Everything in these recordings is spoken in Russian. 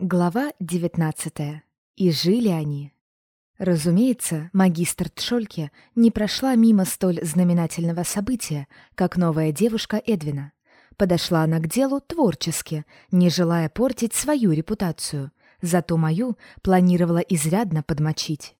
Глава 19. И жили они. Разумеется, магистр Тшольке не прошла мимо столь знаменательного события, как новая девушка Эдвина. Подошла она к делу творчески, не желая портить свою репутацию, зато мою планировала изрядно подмочить.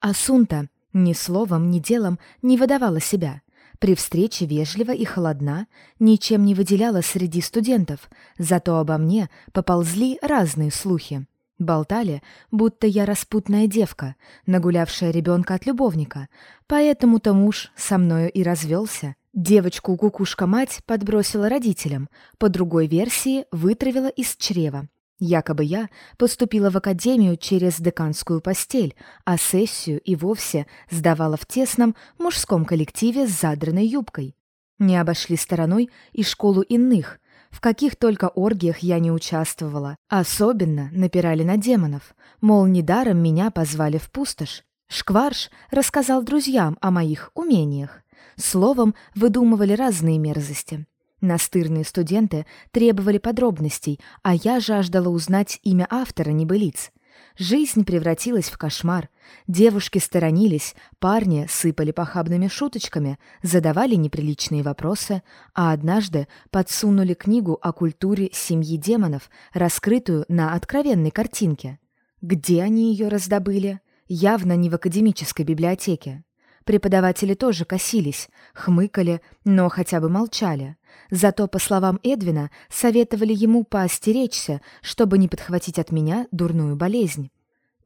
Асунта ни словом, ни делом не выдавала себя — при встрече вежлива и холодна, ничем не выделяла среди студентов, зато обо мне поползли разные слухи. Болтали, будто я распутная девка, нагулявшая ребенка от любовника, поэтому-то муж со мною и развелся. Девочку кукушка-мать подбросила родителям, по другой версии вытравила из чрева. Якобы я поступила в академию через деканскую постель, а сессию и вовсе сдавала в тесном мужском коллективе с задранной юбкой. Не обошли стороной и школу иных, в каких только оргиях я не участвовала. Особенно напирали на демонов, мол, недаром меня позвали в пустошь. Шкварш рассказал друзьям о моих умениях. Словом, выдумывали разные мерзости. Настырные студенты требовали подробностей, а я жаждала узнать имя автора небылиц. Жизнь превратилась в кошмар. Девушки сторонились, парни сыпали похабными шуточками, задавали неприличные вопросы, а однажды подсунули книгу о культуре семьи демонов, раскрытую на откровенной картинке. Где они ее раздобыли? Явно не в академической библиотеке. Преподаватели тоже косились, хмыкали, но хотя бы молчали. Зато, по словам Эдвина, советовали ему поостеречься, чтобы не подхватить от меня дурную болезнь.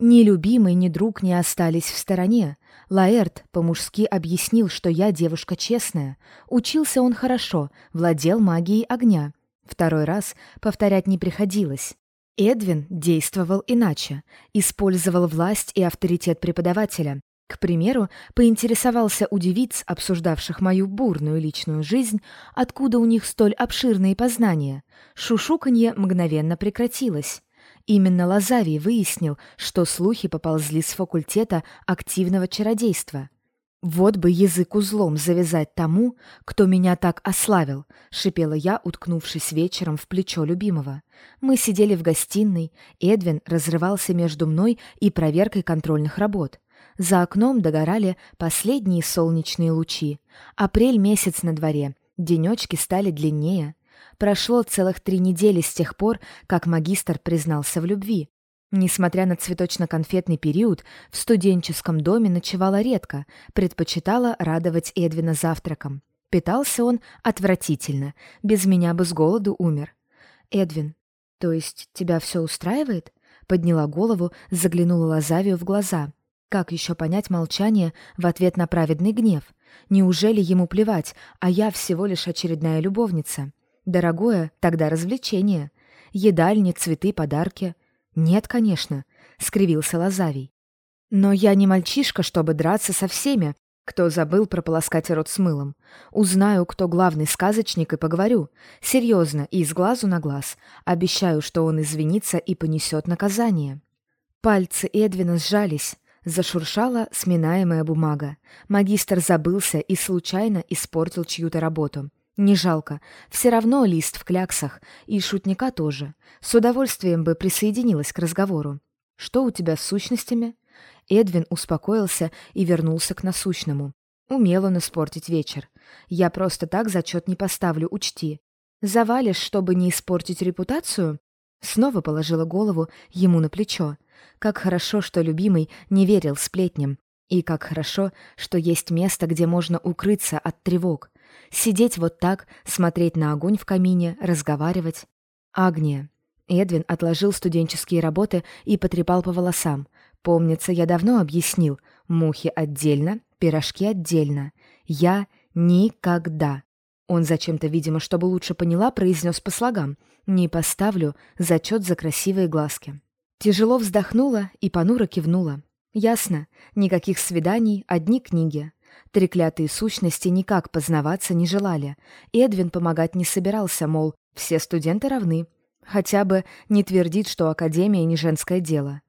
Ни любимый, ни друг не остались в стороне. Лаэрт по-мужски объяснил, что я девушка честная. Учился он хорошо, владел магией огня. Второй раз повторять не приходилось. Эдвин действовал иначе, использовал власть и авторитет преподавателя, к примеру, поинтересовался у девиц, обсуждавших мою бурную личную жизнь, откуда у них столь обширные познания. Шушуканье мгновенно прекратилось. Именно Лазавий выяснил, что слухи поползли с факультета активного чародейства. «Вот бы язык узлом завязать тому, кто меня так ославил», — шипела я, уткнувшись вечером в плечо любимого. Мы сидели в гостиной, Эдвин разрывался между мной и проверкой контрольных работ. За окном догорали последние солнечные лучи. Апрель месяц на дворе, денечки стали длиннее. Прошло целых три недели с тех пор, как магистр признался в любви. Несмотря на цветочно-конфетный период, в студенческом доме ночевала редко, предпочитала радовать Эдвина завтраком. Питался он отвратительно, без меня бы с голоду умер. «Эдвин, то есть тебя все устраивает?» Подняла голову, заглянула Лазавию в глаза. Как еще понять молчание в ответ на праведный гнев? Неужели ему плевать, а я всего лишь очередная любовница? Дорогое, тогда развлечение. Едальни, цветы, подарки. Нет, конечно, — скривился Лазавий. Но я не мальчишка, чтобы драться со всеми, кто забыл прополоскать рот с мылом. Узнаю, кто главный сказочник, и поговорю. Серьезно и с глазу на глаз. Обещаю, что он извинится и понесет наказание. Пальцы Эдвина сжались. Зашуршала сминаемая бумага. Магистр забылся и случайно испортил чью-то работу. Не жалко. Все равно лист в кляксах. И шутника тоже. С удовольствием бы присоединилась к разговору. «Что у тебя с сущностями?» Эдвин успокоился и вернулся к насущному. Умел он испортить вечер. Я просто так зачет не поставлю, учти. Завалишь, чтобы не испортить репутацию? Снова положила голову ему на плечо. Как хорошо, что любимый не верил сплетням. И как хорошо, что есть место, где можно укрыться от тревог. Сидеть вот так, смотреть на огонь в камине, разговаривать. Агния. Эдвин отложил студенческие работы и потрепал по волосам. Помнится, я давно объяснил. Мухи отдельно, пирожки отдельно. Я никогда. Он зачем-то, видимо, чтобы лучше поняла, произнес по слогам. Не поставлю зачет за красивые глазки. Тяжело вздохнула и понуро кивнула. Ясно, никаких свиданий, одни книги. Треклятые сущности никак познаваться не желали. Эдвин помогать не собирался, мол, все студенты равны. Хотя бы не твердит, что академия не женское дело.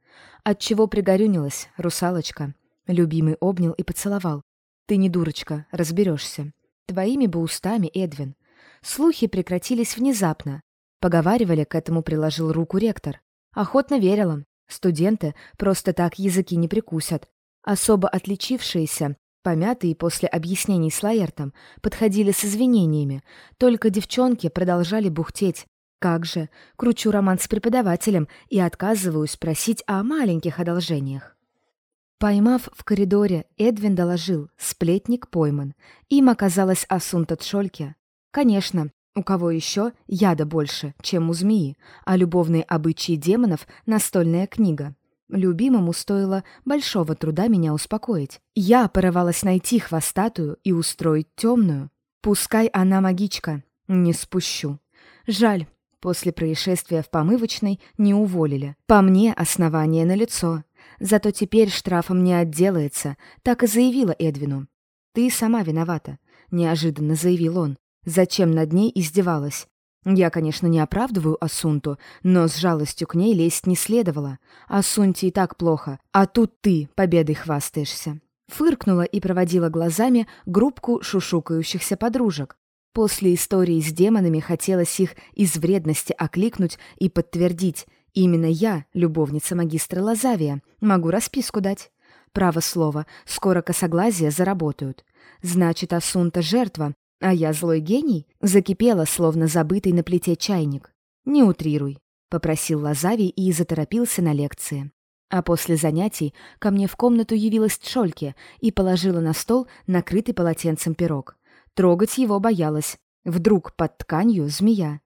Отчего пригорюнилась, русалочка. Любимый обнял и поцеловал. Ты не дурочка, разберешься. Твоими бы устами, Эдвин. Слухи прекратились внезапно. Поговаривали, к этому приложил руку ректор. Охотно верила. Студенты просто так языки не прикусят. Особо отличившиеся, помятые после объяснений с Лаэртом, подходили с извинениями. Только девчонки продолжали бухтеть. Как же, кручу роман с преподавателем и отказываюсь просить о маленьких одолжениях. Поймав в коридоре, Эдвин доложил, сплетник пойман. Им оказалась Асунта Тшольке. Конечно, у кого еще яда больше, чем у змеи, а любовные обычаи демонов — настольная книга. Любимому стоило большого труда меня успокоить. Я порывалась найти хвостатую и устроить темную. Пускай она магичка, не спущу. Жаль, после происшествия в помывочной не уволили. По мне основание на лицо. Зато теперь штрафом не отделается, так и заявила Эдвину. «Ты сама виновата», — неожиданно заявил он. «Зачем над ней издевалась? Я, конечно, не оправдываю Асунту, но с жалостью к ней лезть не следовало. Асунте и так плохо, а тут ты победой хвастаешься». Фыркнула и проводила глазами группку шушукающихся подружек. После истории с демонами хотелось их из вредности окликнуть и подтвердить, Именно я, любовница магистра Лазавия, могу расписку дать. Право слово, скоро косоглазия заработают. Значит, Асунта жертва, а я злой гений? Закипела, словно забытый на плите чайник. Не утрируй, попросил Лазавий и заторопился на лекции. А после занятий ко мне в комнату явилась Тшольке и положила на стол накрытый полотенцем пирог. Трогать его боялась. Вдруг под тканью змея.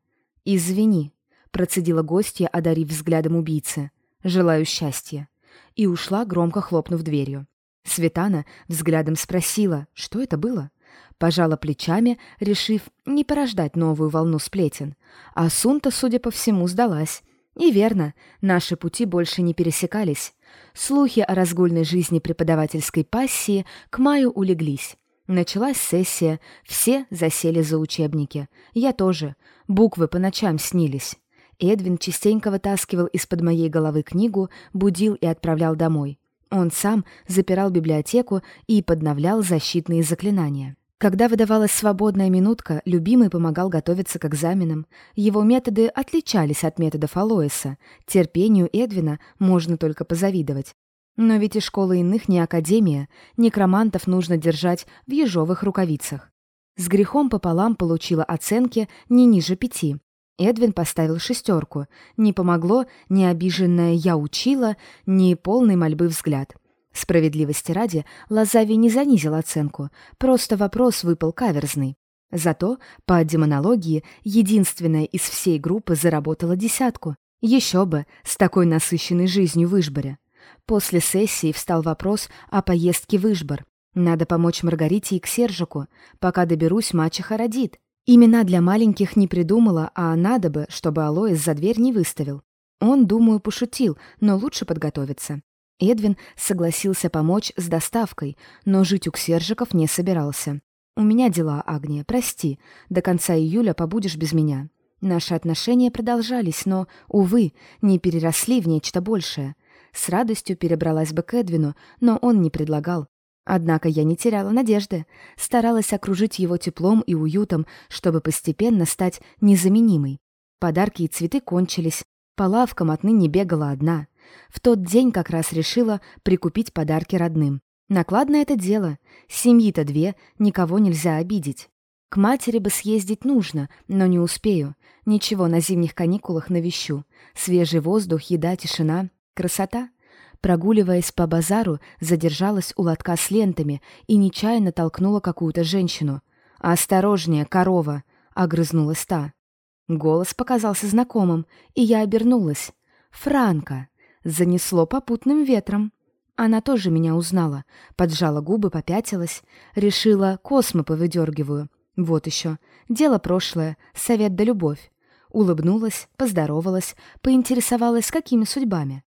«Извини», процедила гостья, одарив взглядом убийцы. «Желаю счастья». И ушла, громко хлопнув дверью. Светана взглядом спросила, что это было. Пожала плечами, решив не порождать новую волну сплетен. А Сунта, судя по всему, сдалась. И верно, наши пути больше не пересекались. Слухи о разгульной жизни преподавательской пассии к маю улеглись. Началась сессия, все засели за учебники. Я тоже. Буквы по ночам снились. Эдвин частенько вытаскивал из-под моей головы книгу, будил и отправлял домой. Он сам запирал библиотеку и подновлял защитные заклинания. Когда выдавалась свободная минутка, любимый помогал готовиться к экзаменам. Его методы отличались от методов Алоиса. Терпению Эдвина можно только позавидовать. Но ведь и школа иных не академия, некромантов нужно держать в ежовых рукавицах. С грехом пополам получила оценки не ниже пяти. Эдвин поставил шестерку. Не помогло ни обиженная «я учила», ни полный мольбы взгляд. Справедливости ради, Лазави не занизил оценку, просто вопрос выпал каверзный. Зато, по демонологии, единственная из всей группы заработала десятку. Еще бы, с такой насыщенной жизнью в Ижборе. После сессии встал вопрос о поездке в Ижбор. Надо помочь Маргарите и Ксержику. Пока доберусь, мачеха родит. Имена для маленьких не придумала, а надо бы, чтобы Алоис за дверь не выставил. Он, думаю, пошутил, но лучше подготовиться. Эдвин согласился помочь с доставкой, но жить у Ксержиков не собирался. «У меня дела, Агния, прости. До конца июля побудешь без меня». Наши отношения продолжались, но, увы, не переросли в нечто большее. С радостью перебралась бы к Эдвину, но он не предлагал. Однако я не теряла надежды, старалась окружить его теплом и уютом, чтобы постепенно стать незаменимой. Подарки и цветы кончились, по лавкам отныне бегала одна. В тот день как раз решила прикупить подарки родным. Накладно это дело, семьи-то две, никого нельзя обидеть. К матери бы съездить нужно, но не успею. Ничего на зимних каникулах навещу. Свежий воздух, еда, тишина. Красота. Прогуливаясь по базару, задержалась у лотка с лентами и нечаянно толкнула какую-то женщину. «Осторожнее, корова!» — огрызнулась та. Голос показался знакомым, и я обернулась. «Франко!» — занесло попутным ветром. Она тоже меня узнала, поджала губы, попятилась, решила, космы повыдергиваю. Вот еще. Дело прошлое, совет да любовь. Улыбнулась, поздоровалась, поинтересовалась, какими судьбами.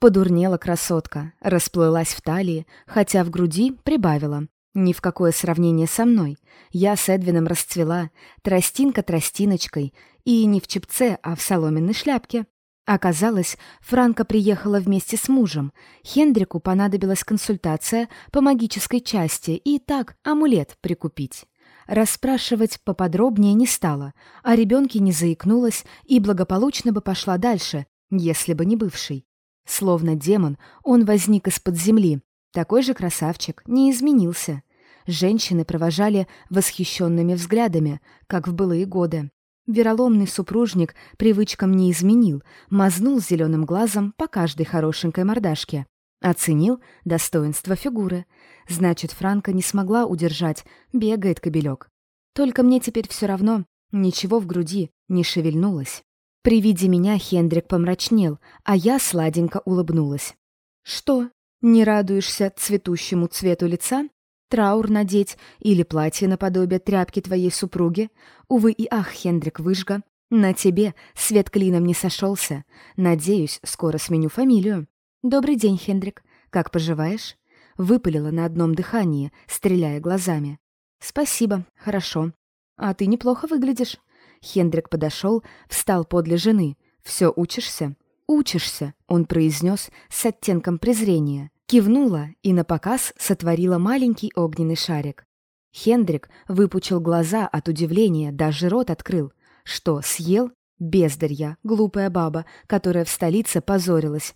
Подурнела красотка, расплылась в талии, хотя в груди прибавила. Ни в какое сравнение со мной. Я с Эдвином расцвела, тростинка тростиночкой, и не в чепце, а в соломенной шляпке. Оказалось, Франка приехала вместе с мужем. Хендрику понадобилась консультация по магической части и так амулет прикупить. Расспрашивать поподробнее не стала, а ребенке не заикнулась и благополучно бы пошла дальше, если бы не бывший. Словно демон, он возник из-под земли. Такой же красавчик, не изменился. Женщины провожали восхищенными взглядами, как в былые годы. Вероломный супружник привычкам не изменил, мазнул зеленым глазом по каждой хорошенькой мордашке. Оценил достоинство фигуры. Значит, Франка не смогла удержать, бегает кобелек. Только мне теперь все равно, ничего в груди не шевельнулось. При виде меня Хендрик помрачнел, а я сладенько улыбнулась. «Что, не радуешься цветущему цвету лица? Траур надеть или платье наподобие тряпки твоей супруги? Увы и ах, Хендрик Выжга, на тебе свет клином не сошелся. Надеюсь, скоро сменю фамилию. Добрый день, Хендрик. Как поживаешь?» Выпалила на одном дыхании, стреляя глазами. «Спасибо, хорошо. А ты неплохо выглядишь». Хендрик подошел, встал подле жены. «Все учишься?» «Учишься», — он произнес с оттенком презрения. Кивнула и напоказ сотворила маленький огненный шарик. Хендрик выпучил глаза от удивления, даже рот открыл. Что, съел? Бездарья, глупая баба, которая в столице позорилась.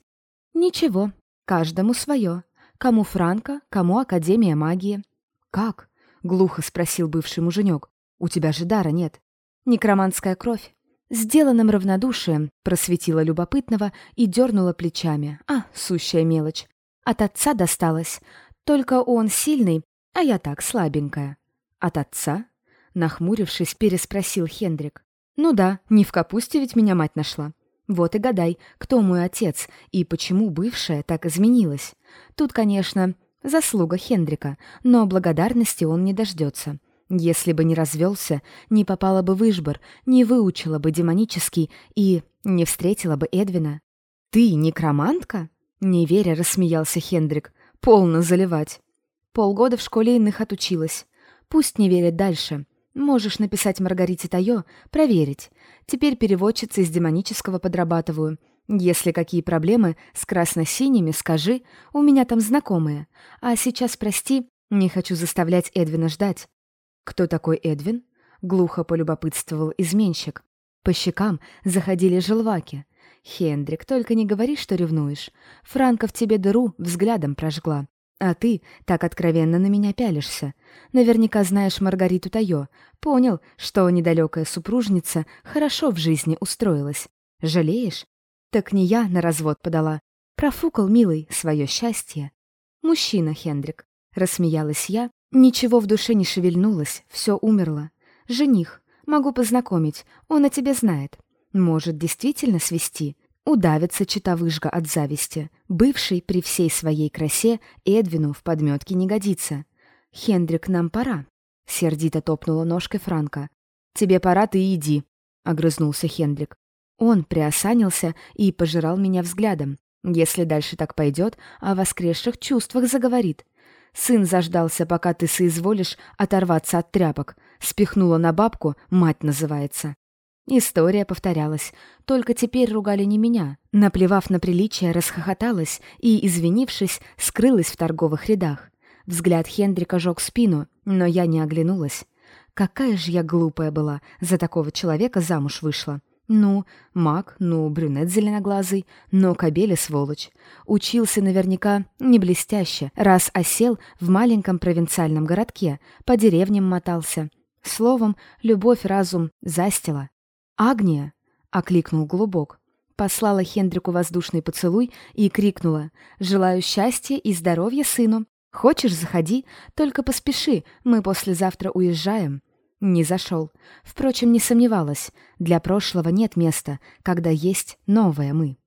Ничего, каждому свое. Кому Франко, кому Академия магии. «Как?» — глухо спросил бывший муженек. «У тебя же дара нет». «Некроманская кровь». Сделанным равнодушием просветила любопытного и дернула плечами. А, сущая мелочь. От отца досталось. Только он сильный, а я так слабенькая. От отца? Нахмурившись, переспросил Хендрик. Ну да, не в капусте ведь меня мать нашла. Вот и гадай, кто мой отец и почему бывшая так изменилась. Тут, конечно, заслуга Хендрика, но благодарности он не дождется. Если бы не развелся, не попала бы в Ишбор, не выучила бы демонический и не встретила бы Эдвина. «Ты некромантка?» — неверя рассмеялся Хендрик. «Полно заливать. Полгода в школе иных отучилась. Пусть не верят дальше. Можешь написать Маргарите Тайо, проверить. Теперь переводчица из демонического подрабатываю. Если какие проблемы с красно-синими, скажи, у меня там знакомые. А сейчас, прости, не хочу заставлять Эдвина ждать. «Кто такой Эдвин?» — глухо полюбопытствовал изменщик. По щекам заходили желваки. «Хендрик, только не говори, что ревнуешь. Франка в тебе дыру взглядом прожгла. А ты так откровенно на меня пялишься. Наверняка знаешь Маргариту Тайо. Понял, что недалекая супружница хорошо в жизни устроилась. Жалеешь? Так не я на развод подала. Профукал, милый, свое счастье. Мужчина, Хендрик. Рассмеялась я, Ничего в душе не шевельнулось, все умерло. Жених, могу познакомить, он о тебе знает. Может, действительно свести? Удавится читавыжга от зависти. Бывший при всей своей красе Эдвину в подметке не годится. «Хендрик, нам пора», — сердито топнула ножкой Франка. «Тебе пора, ты иди», — огрызнулся Хендрик. Он приосанился и пожирал меня взглядом. Если дальше так пойдет, о воскресших чувствах заговорит. Сын заждался, пока ты соизволишь оторваться от тряпок. Спихнула на бабку, мать называется. История повторялась, только теперь ругали не меня. Наплевав на приличие, расхохоталась и, извинившись, скрылась в торговых рядах. Взгляд Хендрика жег спину, но я не оглянулась. Какая же я глупая была, за такого человека замуж вышла. Ну, маг, ну, брюнет зеленоглазый, но кобели сволочь. Учился наверняка не блестяще, раз осел в маленьком провинциальном городке, по деревням мотался. Словом, любовь разум застила. «Агния!» — окликнул Голубок. Послала Хендрику воздушный поцелуй и крикнула «Желаю счастья и здоровья сыну! Хочешь, заходи, только поспеши, мы послезавтра уезжаем». Не зашел. Впрочем, не сомневалась. Для прошлого нет места, когда есть новое мы.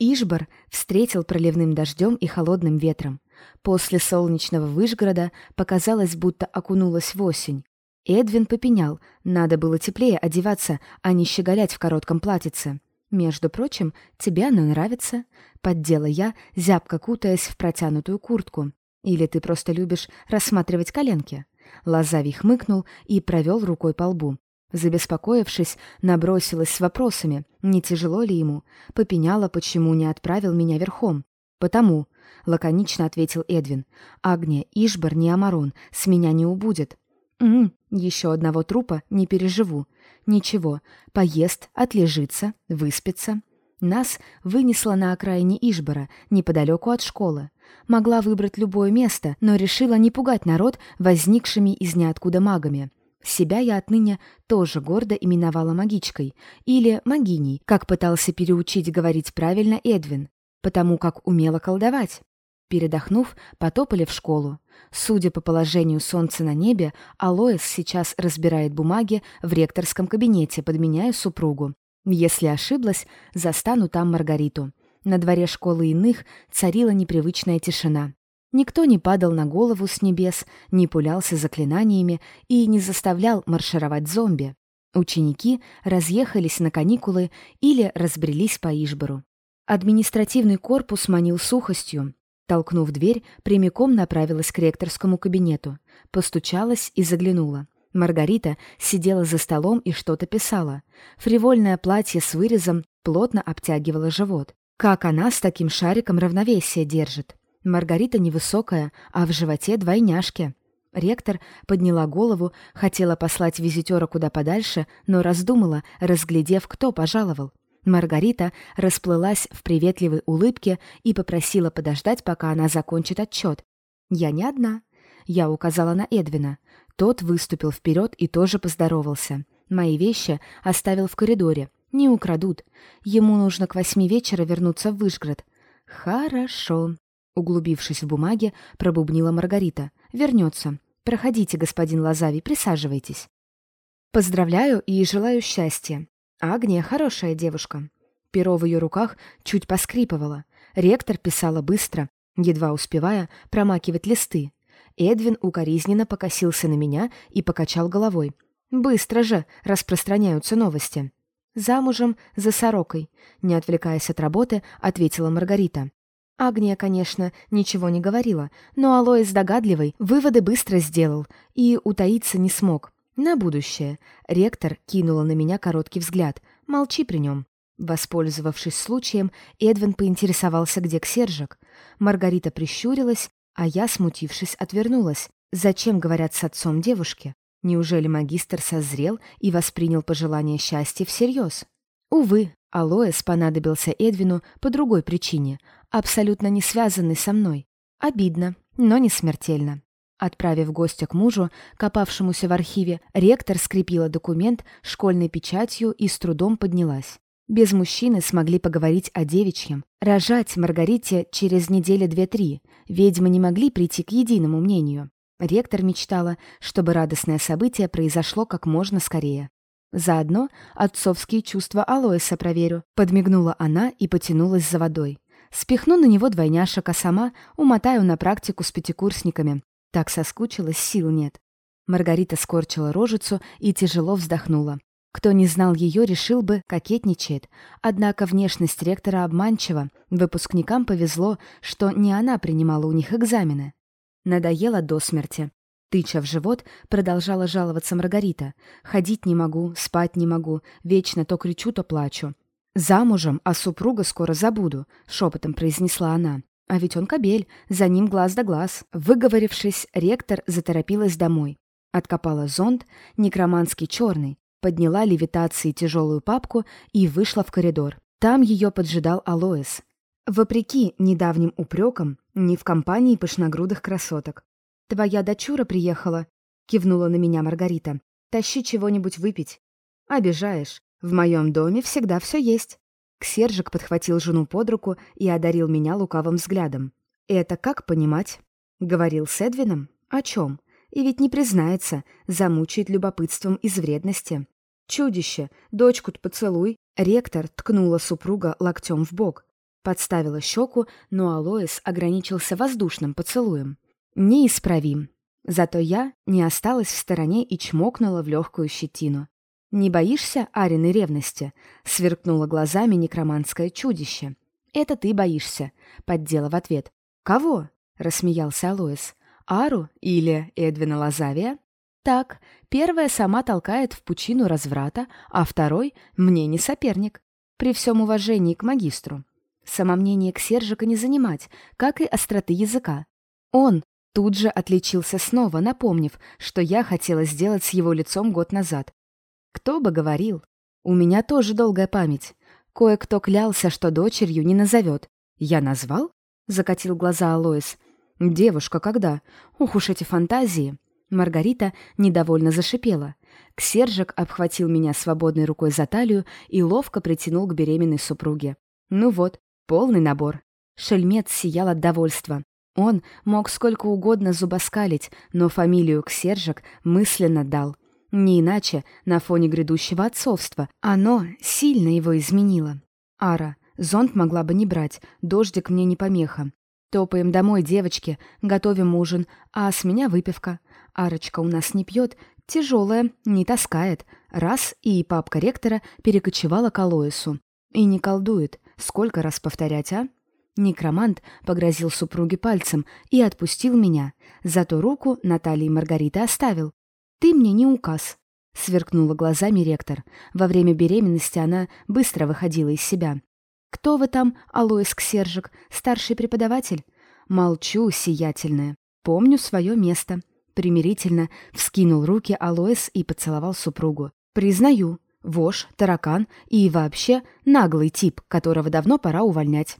Ишбор встретил проливным дождем и холодным ветром. После солнечного Выжгорода показалось, будто окунулась в осень. Эдвин попенял, надо было теплее одеваться, а не щеголять в коротком платьице. «Между прочим, тебе оно нравится», — поддела я, зябко кутаясь в протянутую куртку. «Или ты просто любишь рассматривать коленки?» Лазавий хмыкнул и провел рукой по лбу. Забеспокоившись, набросилась с вопросами, не тяжело ли ему, попеняла, почему не отправил меня верхом. «Потому», — лаконично ответил Эдвин, — «Агния, Ишбар, не Амарон, с меня не убудет». «М еще одного трупа не переживу. Ничего, поест, отлежится, выспится». Нас вынесло на окраине Ишбора, неподалеку от школы. Могла выбрать любое место, но решила не пугать народ возникшими из ниоткуда магами. Себя я отныне тоже гордо именовала магичкой, или магиней, как пытался переучить говорить правильно Эдвин, потому как умела колдовать. Передохнув, потопали в школу. Судя по положению солнца на небе, Алоэс сейчас разбирает бумаги в ректорском кабинете, подменяя супругу. Если ошиблась, застану там Маргариту. На дворе школы иных царила непривычная тишина. Никто не падал на голову с небес, не пулялся заклинаниями и не заставлял маршировать зомби. Ученики разъехались на каникулы или разбрелись по Ишбору. Административный корпус манил сухостью. Толкнув дверь, прямиком направилась к ректорскому кабинету. Постучалась и заглянула. Маргарита сидела за столом и что-то писала. Фривольное платье с вырезом плотно обтягивало живот. Как она с таким шариком равновесие держит? Маргарита невысокая, а в животе двойняшки. Ректор подняла голову, хотела послать визитера куда подальше, но раздумала, разглядев, кто пожаловал. Маргарита расплылась в приветливой улыбке и попросила подождать, пока она закончит отчет. «Я не одна». Я указала на Эдвина. Тот выступил вперед и тоже поздоровался. Мои вещи оставил в коридоре. Не украдут. Ему нужно к восьми вечера вернуться в Вышград. «Хорошо», Углубившись в бумаге, пробубнила Маргарита. «Вернется. Проходите, господин Лазави, присаживайтесь». «Поздравляю и желаю счастья. Агния хорошая девушка». Перо в ее руках чуть поскрипывало. Ректор писала быстро, едва успевая промакивать листы. Эдвин укоризненно покосился на меня и покачал головой. «Быстро же распространяются новости». «Замужем за сорокой», — не отвлекаясь от работы, ответила Маргарита. Агния, конечно, ничего не говорила, но Алоис догадливый выводы быстро сделал и утаиться не смог. На будущее. Ректор кинула на меня короткий взгляд. Молчи при нем. Воспользовавшись случаем, Эдвин поинтересовался, где Ксержик. Маргарита прищурилась, а я, смутившись, отвернулась. Зачем говорят с отцом девушки? Неужели магистр созрел и воспринял пожелание счастья всерьез? Увы, Алоэс понадобился Эдвину по другой причине, абсолютно не связанный со мной. Обидно, но не смертельно. Отправив гостя к мужу, копавшемуся в архиве, ректор скрепила документ школьной печатью и с трудом поднялась. Без мужчины смогли поговорить о девичьем. Рожать Маргарите через недели две-три. Ведьмы не могли прийти к единому мнению. Ректор мечтала, чтобы радостное событие произошло как можно скорее. Заодно отцовские чувства Алоиса проверю. Подмигнула она и потянулась за водой. Спихну на него двойняшек, а сама умотаю на практику с пятикурсниками. Так соскучилась, сил нет. Маргарита скорчила рожицу и тяжело вздохнула. Кто не знал ее, решил бы, кокетничает. Однако внешность ректора обманчива. Выпускникам повезло, что не она принимала у них экзамены. Надоело до смерти. Тыча в живот, продолжала жаловаться Маргарита. «Ходить не могу, спать не могу, вечно то кричу, то плачу. «Замужем, а супруга скоро забуду», — шепотом произнесла она. «А ведь он кобель, за ним глаз да глаз». Выговорившись, ректор заторопилась домой. Откопала зонт, некроманский черный, подняла левитацией тяжелую папку и вышла в коридор. Там ее поджидал Алоэс. Вопреки недавним упрекам, не в компании пышногрудых красоток. «Твоя дочура приехала», — кивнула на меня Маргарита. «Тащи чего-нибудь выпить». «Обижаешь. В моем доме всегда все есть». Ксержик подхватил жену под руку и одарил меня лукавым взглядом. «Это как понимать?» Говорил с Эдвином? О чем? И ведь не признается, замучает любопытством из вредности. «Чудище! Дочку-то поцелуй!» Ректор ткнула супруга локтем в бок. Подставила щеку, но Алоис ограничился воздушным поцелуем. Неисправим. Зато я не осталась в стороне и чмокнула в легкую щетину. «Не боишься Ариной ревности?» — сверкнуло глазами некроманское чудище. «Это ты боишься», — поддела в ответ. «Кого?» — рассмеялся Алоис. «Ару или Эдвина Лазавия?» «Так, первая сама толкает в пучину разврата, а второй мне не соперник. При всем уважении к магистру. Самомнение Ксержика не занимать, как и остроты языка. Он тут же отличился снова, напомнив, что я хотела сделать с его лицом год назад, кто бы говорил? У меня тоже долгая память. Кое-кто клялся, что дочерью не назовет. «Я назвал?» — закатил глаза Алоис. «Девушка, когда? Ух уж эти фантазии!» Маргарита недовольно зашипела. Ксержик обхватил меня свободной рукой за талию и ловко притянул к беременной супруге. Ну вот, полный набор. Шельмец сиял от довольства. Он мог сколько угодно зубоскалить, но фамилию Ксержик мысленно дал. Не иначе, на фоне грядущего отцовства, оно сильно его изменило. Ара, зонт могла бы не брать, дождик мне не помеха. Топаем домой, девочки, готовим ужин, а с меня выпивка. Арочка у нас не пьет, тяжелая, не таскает. Раз, и папка ректора перекочевала к Алоису. И не колдует. Сколько раз повторять, а? Некромант погрозил супруге пальцем и отпустил меня. Зато руку Натальи Маргариты оставил. «Ты мне не указ», — сверкнула глазами ректор. Во время беременности она быстро выходила из себя. «Кто вы там, Алоис Ксержик, старший преподаватель?» «Молчу, сиятельная. Помню свое место». Примирительно вскинул руки Алоис и поцеловал супругу. «Признаю, вож, таракан и вообще наглый тип, которого давно пора увольнять».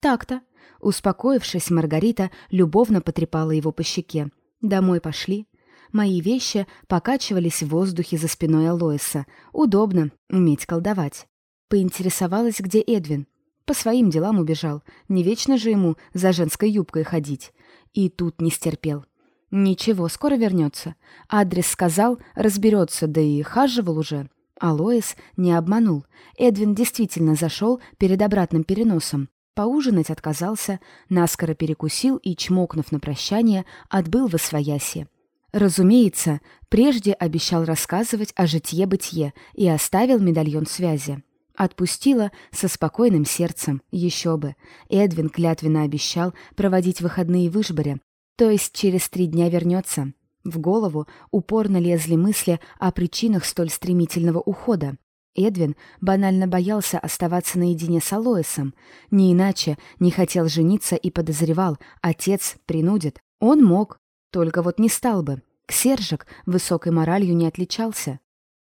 «Так-то». Успокоившись, Маргарита любовно потрепала его по щеке. «Домой пошли». Мои вещи покачивались в воздухе за спиной Алоиса. Удобно уметь колдовать. Поинтересовалась, где Эдвин. По своим делам убежал. Не вечно же ему за женской юбкой ходить. И тут не стерпел. Ничего, скоро вернется. Адрес сказал, разберется, да и хаживал уже. Алоис не обманул. Эдвин действительно зашел перед обратным переносом. Поужинать отказался, наскоро перекусил и, чмокнув на прощание, отбыл во свояси. Разумеется, прежде обещал рассказывать о житье-бытие и оставил медальон связи. Отпустила со спокойным сердцем, еще бы. Эдвин клятвенно обещал проводить выходные в Ишборе, то есть через три дня вернется. В голову упорно лезли мысли о причинах столь стремительного ухода. Эдвин банально боялся оставаться наедине с Алоисом. Не иначе не хотел жениться и подозревал, отец принудит. Он мог, только вот не стал бы. Ксержик высокой моралью не отличался.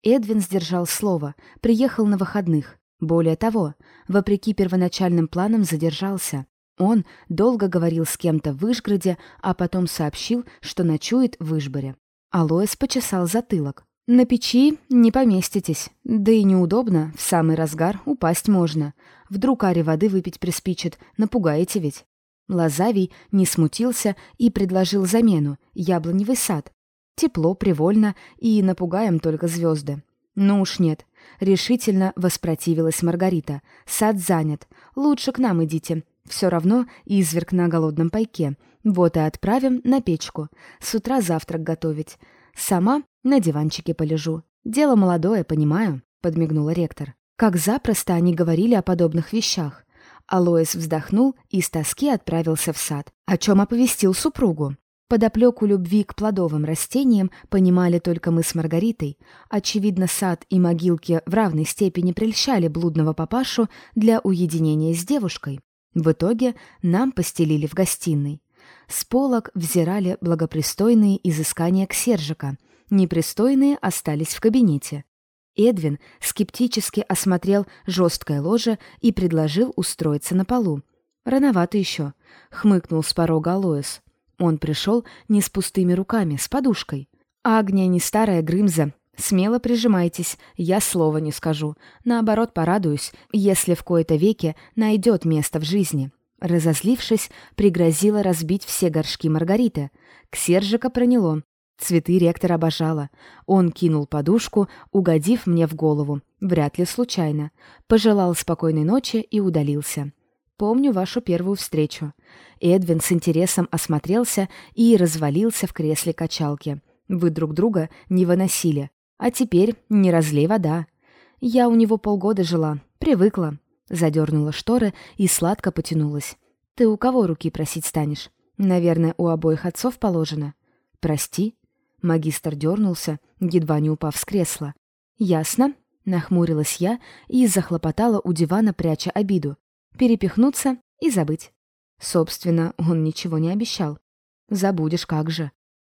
Эдвин сдержал слово, приехал на выходных. Более того, вопреки первоначальным планам задержался. Он долго говорил с кем-то в Вышгороде, а потом сообщил, что ночует в Вышборе. Алоис почесал затылок. «На печи не поместитесь, да и неудобно, в самый разгар упасть можно. Вдруг Аре воды выпить приспичит, напугаете ведь». Лазавий не смутился и предложил замену — яблоневый сад. Тепло, привольно, и напугаем только звезды. «Ну уж нет», — решительно воспротивилась Маргарита. «Сад занят. Лучше к нам идите. Все равно изверг на голодном пайке. Вот и отправим на печку. С утра завтрак готовить. Сама на диванчике полежу. Дело молодое, понимаю», — подмигнула ректор. Как запросто они говорили о подобных вещах. Алоис вздохнул и с тоски отправился в сад, о чем оповестил супругу. Подоплеку любви к плодовым растениям понимали только мы с Маргаритой. Очевидно, сад и могилки в равной степени прельщали блудного папашу для уединения с девушкой. В итоге нам постелили в гостиной. С полок взирали благопристойные изыскания Ксержика, непристойные остались в кабинете. Эдвин скептически осмотрел жесткое ложе и предложил устроиться на полу. «Рановато еще», — хмыкнул с порога Алоис. Он пришел не с пустыми руками, с подушкой. «Агния не старая Грымза. Смело прижимайтесь, я слова не скажу. Наоборот, порадуюсь, если в кои-то веке найдет место в жизни». Разозлившись, пригрозила разбить все горшки Маргариты. Ксержика проняло. Цветы ректор обожала. Он кинул подушку, угодив мне в голову. Вряд ли случайно. Пожелал спокойной ночи и удалился. Помню вашу первую встречу. Эдвин с интересом осмотрелся и развалился в кресле качалки. Вы друг друга не выносили. А теперь не разлей вода. Я у него полгода жила, привыкла. Задернула шторы и сладко потянулась. Ты у кого руки просить станешь? Наверное, у обоих отцов положено. Прости. Магистр дернулся, едва не упав с кресла. Ясно. Нахмурилась я и захлопотала у дивана, пряча обиду перепихнуться и забыть. Собственно, он ничего не обещал. Забудешь, как же.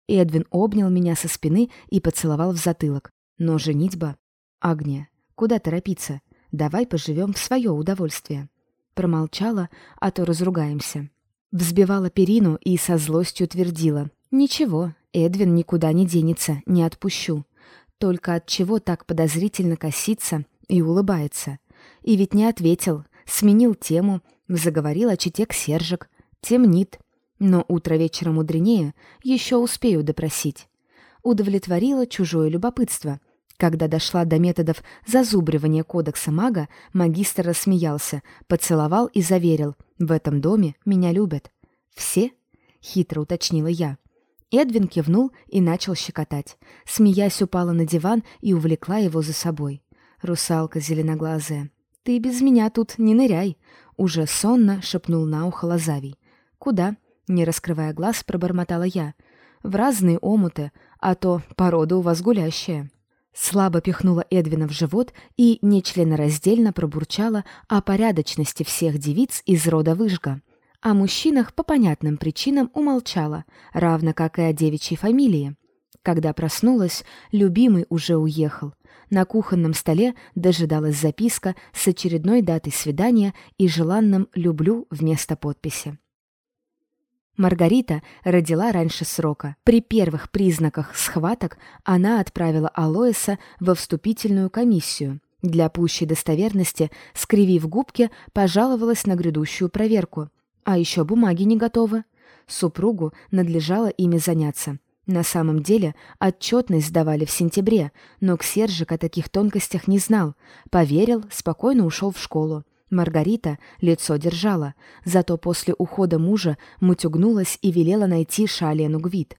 Эдвин обнял меня со спины и поцеловал в затылок. Но женитьба... Агния, куда торопиться? Давай поживем в свое удовольствие. Промолчала, а то разругаемся. Взбивала перину и со злостью твердила. «Ничего, Эдвин никуда не денется, не отпущу. Только от чего так подозрительно косится и улыбается. И ведь не ответил, сменил тему, заговорил о чите Сержик. Темнит. Но утро вечера мудренее, еще успею допросить. Удовлетворила чужое любопытство. Когда дошла до методов зазубривания кодекса мага, магистр рассмеялся, поцеловал и заверил. «В этом доме меня любят». «Все?» — хитро уточнила я. Эдвин кивнул и начал щекотать. Смеясь, упала на диван и увлекла его за собой. Русалка зеленоглазая. «Ты без меня тут не ныряй!» Уже сонно шепнул на ухо Лазавий. «Куда?» Не раскрывая глаз, пробормотала я. «В разные омуты, а то порода у вас гулящая». Слабо пихнула Эдвина в живот и нечленораздельно пробурчала о порядочности всех девиц из рода Выжга. О мужчинах по понятным причинам умолчала, равно как и о девичьей фамилии. Когда проснулась, любимый уже уехал. На кухонном столе дожидалась записка с очередной датой свидания и желанным «люблю» вместо подписи. Маргарита родила раньше срока. При первых признаках схваток она отправила Алоиса во вступительную комиссию. Для пущей достоверности, скривив губки, пожаловалась на грядущую проверку. А еще бумаги не готовы. Супругу надлежало ими заняться. На самом деле отчетность сдавали в сентябре, но Ксержик о таких тонкостях не знал. Поверил, спокойно ушел в школу. Маргарита лицо держала, зато после ухода мужа мутюгнулась и велела найти Шалену Гвит.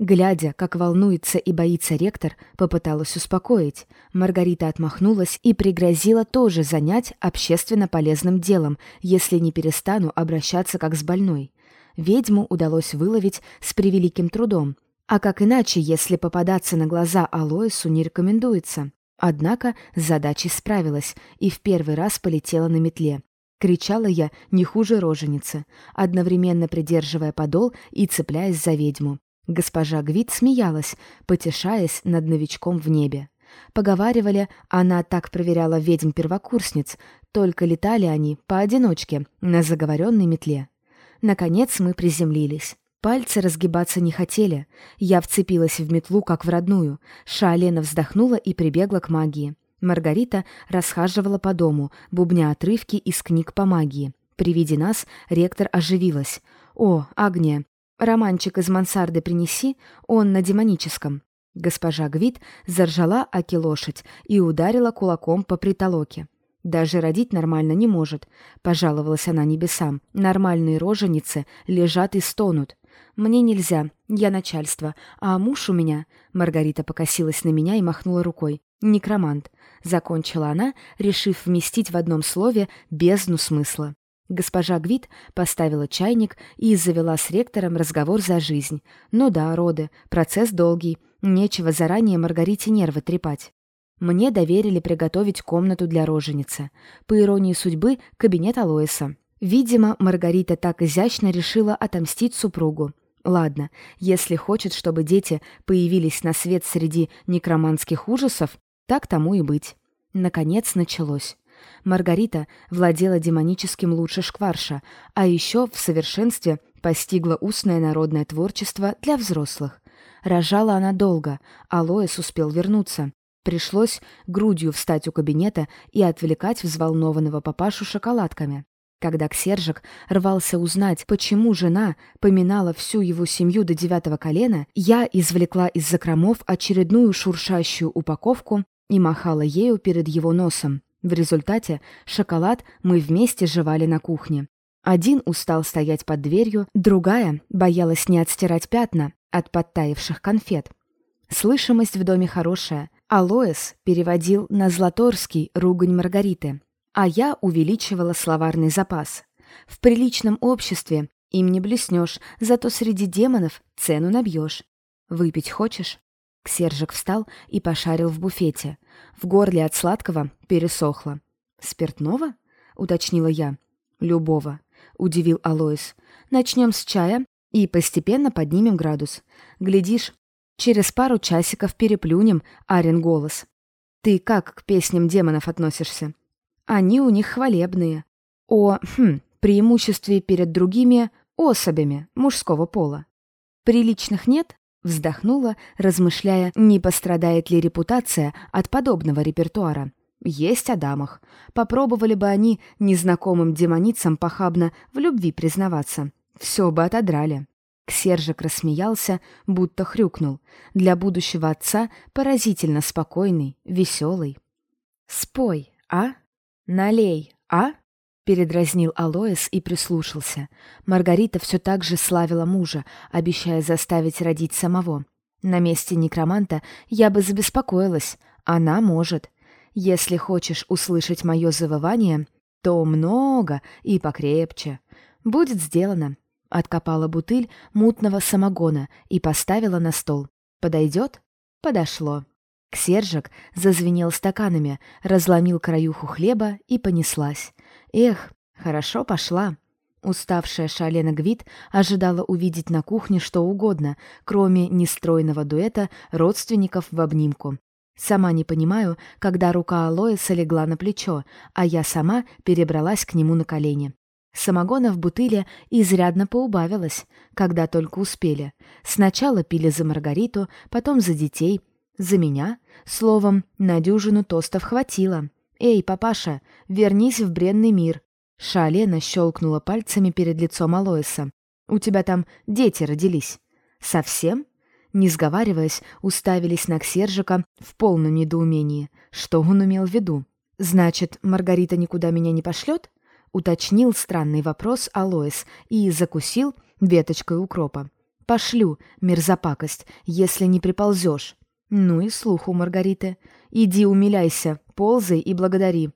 Глядя, как волнуется и боится ректор, попыталась успокоить. Маргарита отмахнулась и пригрозила тоже занять общественно полезным делом, если не перестану обращаться как с больной. Ведьму удалось выловить с превеликим трудом. А как иначе, если попадаться на глаза Алоису не рекомендуется? Однако с задачей справилась и в первый раз полетела на метле. Кричала я не хуже роженицы, одновременно придерживая подол и цепляясь за ведьму. Госпожа Гвит смеялась, потешаясь над новичком в небе. Поговаривали, она так проверяла ведьм-первокурсниц, только летали они поодиночке на заговоренной метле. Наконец мы приземлились. Пальцы разгибаться не хотели. Я вцепилась в метлу, как в родную. Шалена вздохнула и прибегла к магии. Маргарита расхаживала по дому, бубня отрывки из книг по магии. При виде нас ректор оживилась. «О, Агния, романчик из мансарды принеси, он на демоническом». Госпожа Гвит заржала аки лошадь и ударила кулаком по притолоке. Даже родить нормально не может, пожаловалась она небесам. Нормальные роженицы лежат и стонут. Мне нельзя, я начальство, а муж у меня...» Маргарита покосилась на меня и махнула рукой. «Некромант», — закончила она, решив вместить в одном слове бездну смысла. Госпожа Гвит поставила чайник и завела с ректором разговор за жизнь. Ну да, роды, процесс долгий, нечего заранее Маргарите нервы трепать. Мне доверили приготовить комнату для роженицы. По иронии судьбы, кабинет Алоиса. Видимо, Маргарита так изящно решила отомстить супругу. Ладно, если хочет, чтобы дети появились на свет среди некроманских ужасов, так тому и быть. Наконец началось. Маргарита владела демоническим лучше шкварша, а еще в совершенстве постигла устное народное творчество для взрослых. Рожала она долго, а Лоэс успел вернуться. Пришлось грудью встать у кабинета и отвлекать взволнованного папашу шоколадками. Когда Ксержик рвался узнать, почему жена поминала всю его семью до девятого колена, я извлекла из закромов очередную шуршащую упаковку и махала ею перед его носом. В результате шоколад мы вместе жевали на кухне. Один устал стоять под дверью, другая боялась не отстирать пятна от подтаявших конфет. Слышимость в доме хорошая. Алоэс переводил на златорский ругань Маргариты а я увеличивала словарный запас. В приличном обществе им не блеснешь, зато среди демонов цену набьешь. Выпить хочешь? Ксержик встал и пошарил в буфете. В горле от сладкого пересохло. «Спиртного?» — уточнила я. «Любого», — удивил Алоис. «Начнем с чая и постепенно поднимем градус. Глядишь, через пару часиков переплюнем Арен голос. Ты как к песням демонов относишься? Они у них хвалебные. О, хм, преимуществе перед другими особями мужского пола. Приличных нет? Вздохнула, размышляя, не пострадает ли репутация от подобного репертуара. Есть о дамах. Попробовали бы они незнакомым демоницам похабно в любви признаваться. Все бы отодрали. Ксержик рассмеялся, будто хрюкнул. Для будущего отца поразительно спокойный, веселый. «Спой, а? Налей, а?» Передразнил Алоэс и прислушался. Маргарита все так же славила мужа, обещая заставить родить самого. На месте некроманта я бы забеспокоилась. Она может. Если хочешь услышать мое завывание, то много и покрепче. Будет сделано. Откопала бутыль мутного самогона и поставила на стол. Подойдет? Подошло. Ксержик зазвенел стаканами, разломил краюху хлеба и понеслась. Эх, хорошо пошла. Уставшая Шалена Гвит ожидала увидеть на кухне что угодно, кроме нестройного дуэта родственников в обнимку. Сама не понимаю, когда рука Алоэса легла на плечо, а я сама перебралась к нему на колени. Самогона в бутыле изрядно поубавилось, когда только успели. Сначала пили за Маргариту, потом за детей, за меня. Словом, на дюжину тостов хватило. «Эй, папаша, вернись в бренный мир!» Шалена щелкнула пальцами перед лицом Алоиса. «У тебя там дети родились». «Совсем?» Не сговариваясь, уставились на Ксержика в полном недоумении. Что он имел в виду? «Значит, Маргарита никуда меня не пошлет?» Уточнил странный вопрос Алоис и закусил веточкой укропа. «Пошлю, мерзопакость, если не приползешь». Ну и слух у Маргариты. «Иди умиляйся, ползай и благодари».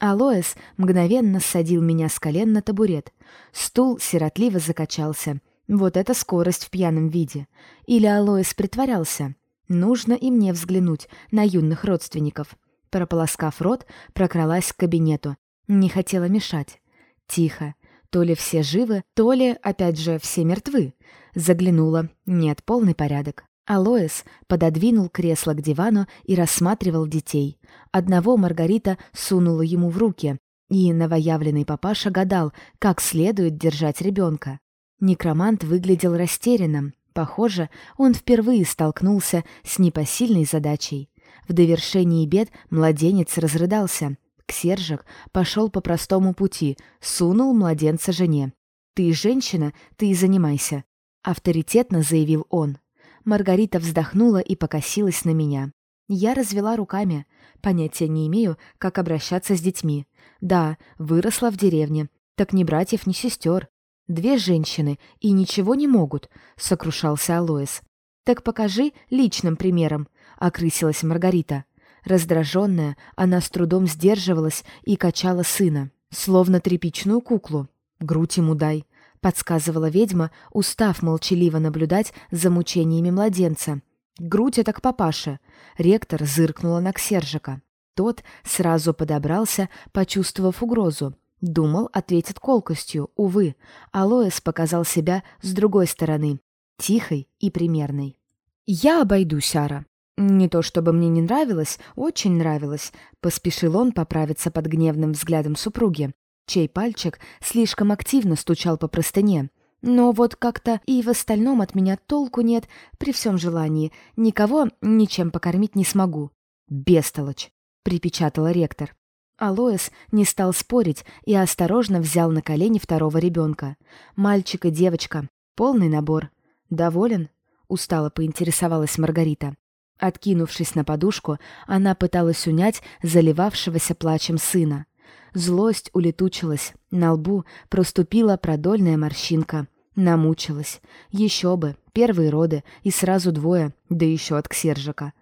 Алоис мгновенно садил меня с колен на табурет. Стул сиротливо закачался. Вот это скорость в пьяном виде. Или Алоис притворялся. Нужно и мне взглянуть на юных родственников. Прополоскав рот, прокралась к кабинету, не хотела мешать. Тихо. То ли все живы, то ли, опять же, все мертвы. Заглянула. Нет, полный порядок. Алоэс пододвинул кресло к дивану и рассматривал детей. Одного Маргарита сунула ему в руки, и новоявленный папаша гадал, как следует держать ребенка. Некромант выглядел растерянным. Похоже, он впервые столкнулся с непосильной задачей. В довершении бед младенец разрыдался. Ксержик пошел по простому пути, сунул младенца жене. «Ты женщина, ты и занимайся», — авторитетно заявил он. Маргарита вздохнула и покосилась на меня. Я развела руками. Понятия не имею, как обращаться с детьми. Да, выросла в деревне. Так ни братьев, ни сестер. Две женщины и ничего не могут, сокрушался Алоис. Так покажи личным примером, окрысилась Маргарита. Раздраженная, она с трудом сдерживалась и качала сына, словно тряпичную куклу. «Грудь ему дай», — подсказывала ведьма, устав молчаливо наблюдать за мучениями младенца. «Грудь — это к папаше», — ректор зыркнула на Ксержика. Тот сразу подобрался, почувствовав угрозу. Думал, ответит колкостью, увы. Алоэс показал себя с другой стороны, тихой и примерной. «Я обойдусь, Ара», «Не то чтобы мне не нравилось, очень нравилось», — поспешил он поправиться под гневным взглядом супруги, чей пальчик слишком активно стучал по простыне. «Но вот как-то и в остальном от меня толку нет, при всем желании. Никого ничем покормить не смогу». «Бестолочь», — припечатала ректор. Алоэс не стал спорить и осторожно взял на колени второго ребенка. Мальчик и девочка. Полный набор. «Доволен?» — устало поинтересовалась Маргарита. Откинувшись на подушку, она пыталась унять заливавшегося плачем сына. Злость улетучилась, на лбу проступила продольная морщинка. Намучилась. Еще бы, первые роды и сразу двое, да еще от Ксержика.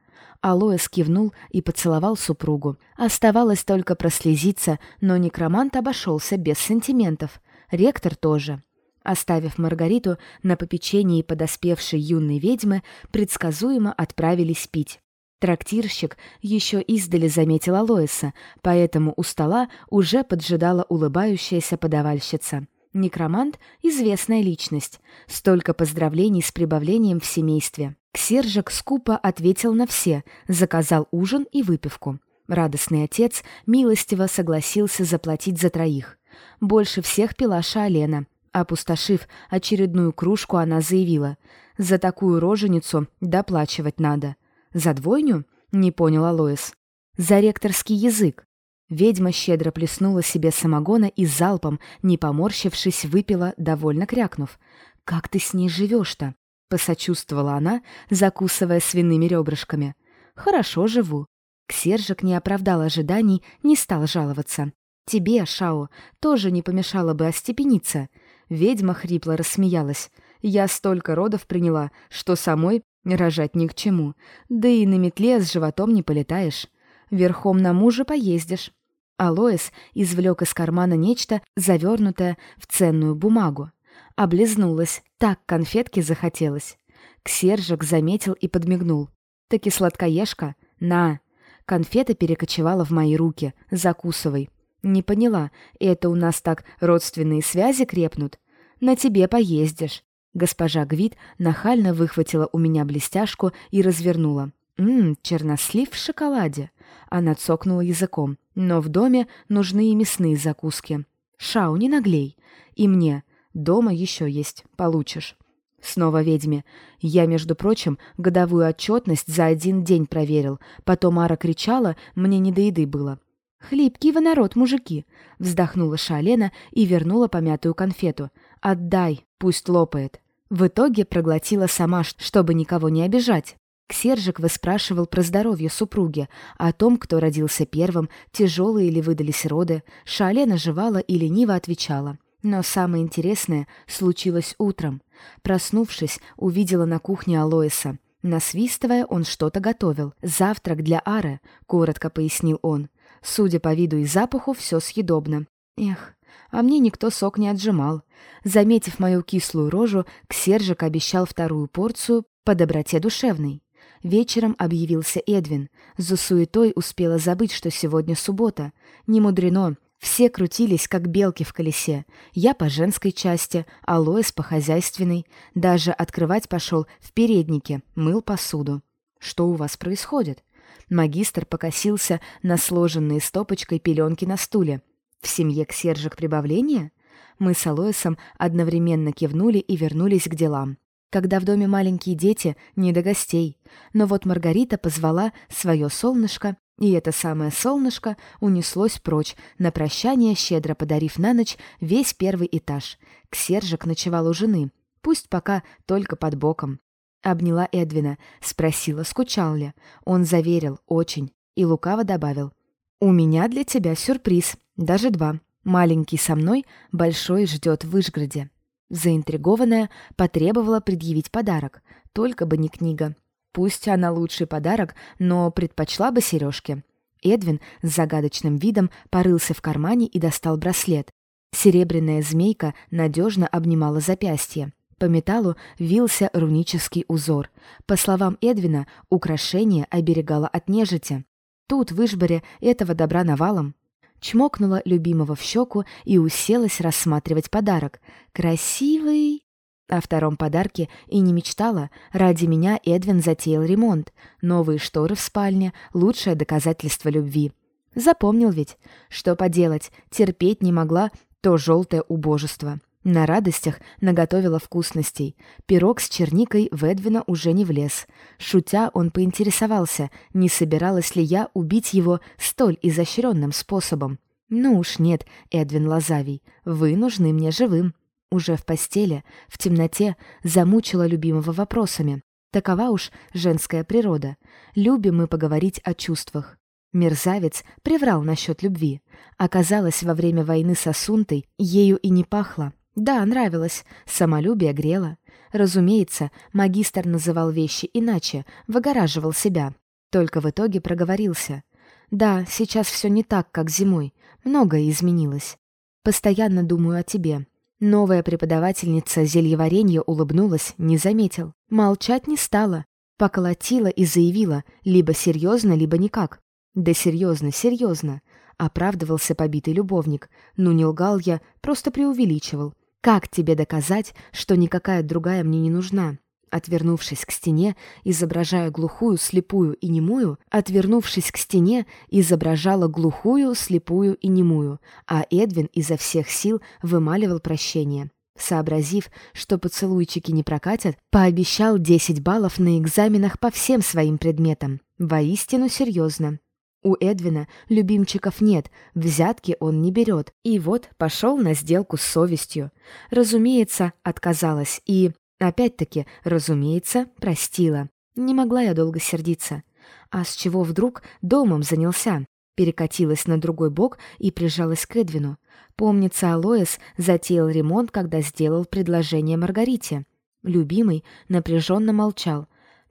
Алоэс кивнул и поцеловал супругу. Оставалось только прослезиться, но некромант обошелся без сантиментов. Ректор тоже. Оставив Маргариту на попечении подоспевшей юной ведьмы, предсказуемо отправились пить. Трактирщик еще издали заметил Алоиса, поэтому у стола уже поджидала улыбающаяся подавальщица. Некромант — известная личность. Столько поздравлений с прибавлением в семействе. Ксержик скупо ответил на все, заказал ужин и выпивку. Радостный отец милостиво согласился заплатить за троих. Больше всех пила Шаолена. Опустошив очередную кружку, она заявила. «За такую роженицу доплачивать надо». «За двойню?» — не понял Алоис. «За ректорский язык». Ведьма щедро плеснула себе самогона и залпом, не поморщившись, выпила, довольно крякнув. «Как ты с ней живешь-то?» — посочувствовала она, закусывая свиными ребрышками. «Хорошо живу». Ксержик не оправдал ожиданий, не стал жаловаться. «Тебе, Шао, тоже не помешало бы остепениться». Ведьма хрипло рассмеялась. «Я столько родов приняла, что самой рожать ни к чему. Да и на метле с животом не полетаешь. Верхом на мужа поездишь». Алоэс извлек из кармана нечто, завернутое в ценную бумагу. Облизнулась, так конфетки захотелось. Ксержик заметил и подмигнул. «Таки сладкоежка? На!» Конфета перекочевала в мои руки. «Закусывай». «Не поняла, это у нас так родственные связи крепнут? На тебе поездишь». Госпожа Гвид нахально выхватила у меня блестяшку и развернула. «Ммм, чернослив в шоколаде». Она цокнула языком. «Но в доме нужны и мясные закуски. Шау, не наглей. И мне. Дома еще есть. Получишь». Снова ведьме. Я, между прочим, годовую отчетность за один день проверил. Потом Ара кричала, мне не до еды было. «Хлипкий вы народ, мужики!» Вздохнула Шалена и вернула помятую конфету. «Отдай, пусть лопает». В итоге проглотила сама, чтобы никого не обижать. Ксержик выспрашивал про здоровье супруги, о том, кто родился первым, тяжелые ли выдались роды. Шалена жевала и лениво отвечала. Но самое интересное случилось утром. Проснувшись, увидела на кухне Алоиса. Насвистывая, он что-то готовил. «Завтрак для Ары», — коротко пояснил он. Судя по виду и запаху, все съедобно. Эх, а мне никто сок не отжимал. Заметив мою кислую рожу, Ксержик обещал вторую порцию по доброте душевной. Вечером объявился Эдвин. За суетой успела забыть, что сегодня суббота. Не мудрено, все крутились, как белки в колесе. Я по женской части, а Лоис по хозяйственной. Даже открывать пошел в переднике, мыл посуду. Что у вас происходит? Магистр покосился на сложенные стопочкой пеленки на стуле. В семье Ксержик прибавление? Мы с Алоисом одновременно кивнули и вернулись к делам. Когда в доме маленькие дети, не до гостей. Но вот Маргарита позвала свое солнышко и это самое солнышко унеслось прочь, на прощание щедро подарив на ночь весь первый этаж. Ксержик ночевал у жены, пусть пока только под боком. Обняла Эдвина, спросила, скучал ли. Он заверил, очень, и лукаво добавил. «У меня для тебя сюрприз, даже два. Маленький со мной, большой ждет в Вышгороде». Заинтригованная, потребовала предъявить подарок, только бы не книга. Пусть она лучший подарок, но предпочла бы сережки. Эдвин с загадочным видом порылся в кармане и достал браслет. Серебряная змейка надежно обнимала запястье. По металлу вился рунический узор. По словам Эдвина, украшение оберегало от нежити. Тут, в Ишборе, этого добра навалом. Чмокнула любимого в щеку и уселась рассматривать подарок. «Красивый!» О втором подарке и не мечтала. Ради меня Эдвин затеял ремонт. Новые шторы в спальне — лучшее доказательство любви. Запомнил ведь. Что поделать, терпеть не могла то желтое убожество. На радостях наготовила вкусностей. Пирог с черникой в Эдвина уже не влез. Шутя, он поинтересовался, не собиралась ли я убить его столь изощренным способом. «Ну уж нет, Эдвин Лазавий, вы нужны мне живым» уже в постели, в темноте, замучила любимого вопросами. Такова уж женская природа. Любим мы поговорить о чувствах. Мерзавец приврал насчет любви. Оказалось, во время войны с Асунтой ею и не пахло. Да, нравилось, самолюбие грело. Разумеется, магистр называл вещи иначе, выгораживал себя. Только в итоге проговорился. Да, сейчас все не так, как зимой. Многое изменилось. Постоянно думаю о тебе. Новая преподавательница зельеваренья улыбнулась, не заметил. Молчать не стала. Поколотила и заявила, либо серьезно, либо никак. Да серьезно, серьезно. Оправдывался побитый любовник. Ну не лгал я, просто преувеличивал. Как тебе доказать, что никакая другая мне не нужна? Отвернувшись к стене, изображая глухую, слепую и немую, отвернувшись к стене, изображала глухую, слепую и немую, а Эдвин изо всех сил вымаливал прощение. Сообразив, что поцелуйчики не прокатят, пообещал 10 баллов на экзаменах по всем своим предметам. Воистину серьезно. У Эдвина любимчиков нет, взятки он не берет. И вот пошел на сделку с совестью. Разумеется, отказалась и Опять-таки, разумеется, простила. Не могла я долго сердиться. А с чего вдруг домом занялся? Перекатилась на другой бок и прижалась к Эдвину. Помнится, Алоэс затеял ремонт, когда сделал предложение Маргарите. Любимый напряженно молчал.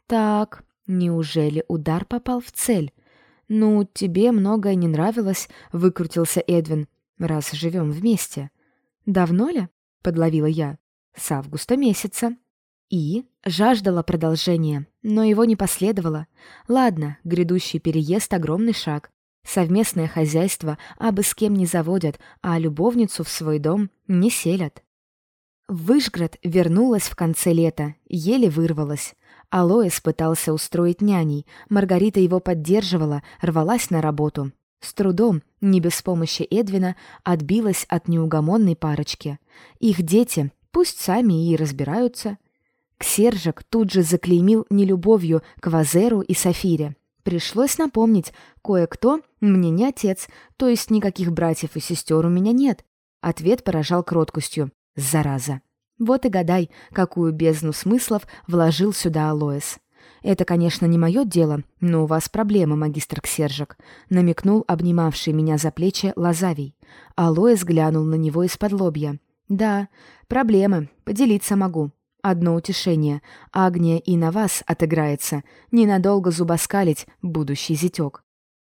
«Так, неужели удар попал в цель?» «Ну, тебе многое не нравилось», — выкрутился Эдвин, «раз живем вместе». «Давно ли?» — подловила я. «С августа месяца». И жаждала продолжения, но его не последовало. Ладно, грядущий переезд — огромный шаг. Совместное хозяйство абы с кем не заводят, а любовницу в свой дом не селят. В вернулась в конце лета, еле вырвалась. Алоэс пытался устроить няней, Маргарита его поддерживала, рвалась на работу. С трудом, не без помощи Эдвина, отбилась от неугомонной парочки. Их дети, пусть сами и разбираются — Ксержик тут же заклеймил нелюбовью к Вазеру и Сафире. Пришлось напомнить, кое-кто мне не отец, то есть никаких братьев и сестер у меня нет. Ответ поражал кроткостью. Зараза. Вот и гадай, какую бездну смыслов вложил сюда Алоэс. «Это, конечно, не мое дело, но у вас проблема, магистр Ксержик», — намекнул обнимавший меня за плечи Лазавий. Алоэс глянул на него из-под лобья. «Да, проблемы, поделиться могу. Одно утешение. Агния и на вас отыграется. Ненадолго зубоскалить будущий зятек.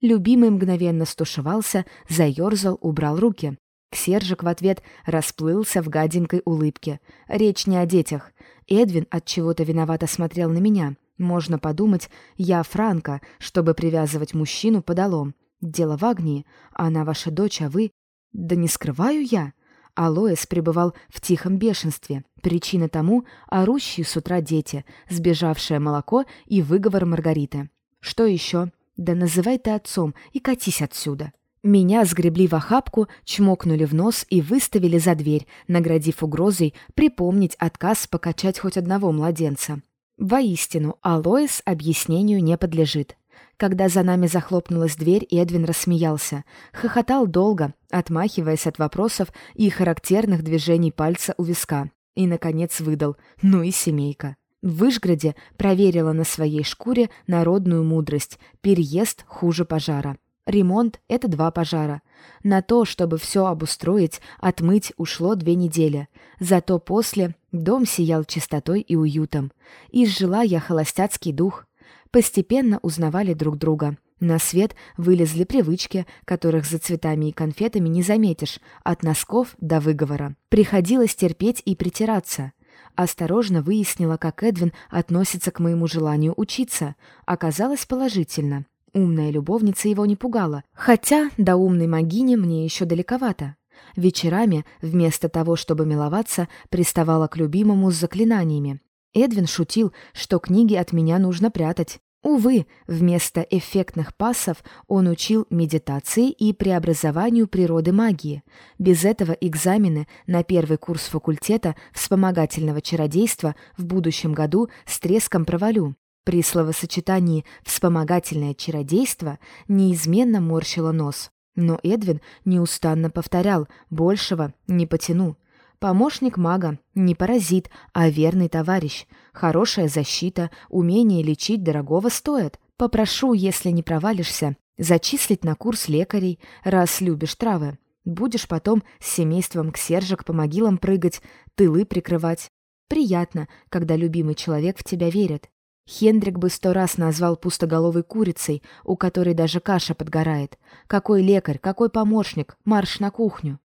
Любимый мгновенно стушевался, заерзал, убрал руки. Ксержик в ответ расплылся в гаденькой улыбке. Речь не о детях. Эдвин от чего-то виновато смотрел на меня. Можно подумать, я Франко, чтобы привязывать мужчину подолом. Дело в Агнии. Она ваша дочь, а вы... Да не скрываю я. Алоэс пребывал в тихом бешенстве. Причина тому — орущие с утра дети, сбежавшее молоко и выговор Маргариты. Что еще? Да называй ты отцом и катись отсюда. Меня сгребли в охапку, чмокнули в нос и выставили за дверь, наградив угрозой припомнить отказ покачать хоть одного младенца. Воистину, Алоэс объяснению не подлежит. Когда за нами захлопнулась дверь, Эдвин рассмеялся. Хохотал долго, отмахиваясь от вопросов и характерных движений пальца у виска. И, наконец, выдал «Ну и семейка». В Вышграде проверила на своей шкуре народную мудрость «Переезд хуже пожара». Ремонт — это два пожара. На то, чтобы все обустроить, отмыть ушло две недели. Зато после дом сиял чистотой и уютом. И жила я холостяцкий дух постепенно узнавали друг друга. На свет вылезли привычки, которых за цветами и конфетами не заметишь, от носков до выговора. Приходилось терпеть и притираться. Осторожно выяснила, как Эдвин относится к моему желанию учиться. Оказалось положительно. Умная любовница его не пугала, хотя до умной могини мне еще далековато. Вечерами, вместо того, чтобы миловаться, приставала к любимому с заклинаниями. Эдвин шутил, что книги от меня нужно прятать. Увы, вместо эффектных пассов он учил медитации и преобразованию природы магии. Без этого экзамены на первый курс факультета вспомогательного чародейства в будущем году с треском провалю. При словосочетании «вспомогательное чародейство» неизменно морщило нос. Но Эдвин неустанно повторял «большего не потяну». Помощник мага, не паразит, а верный товарищ. Хорошая защита, умение лечить дорогого стоит. Попрошу, если не провалишься, зачислить на курс лекарей, раз любишь травы. Будешь потом с семейством ксержек по могилам прыгать, тылы прикрывать. Приятно, когда любимый человек в тебя верит. Хендрик бы сто раз назвал пустоголовой курицей, у которой даже каша подгорает. Какой лекарь, какой помощник, марш на кухню.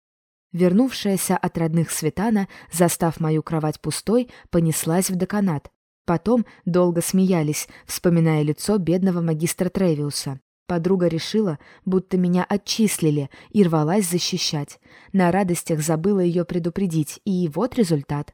Вернувшаяся от родных Светана, застав мою кровать пустой, понеслась в деканат. Потом долго смеялись, вспоминая лицо бедного магистра Тревиуса. Подруга решила, будто меня отчислили, и рвалась защищать. На радостях забыла ее предупредить, и вот результат.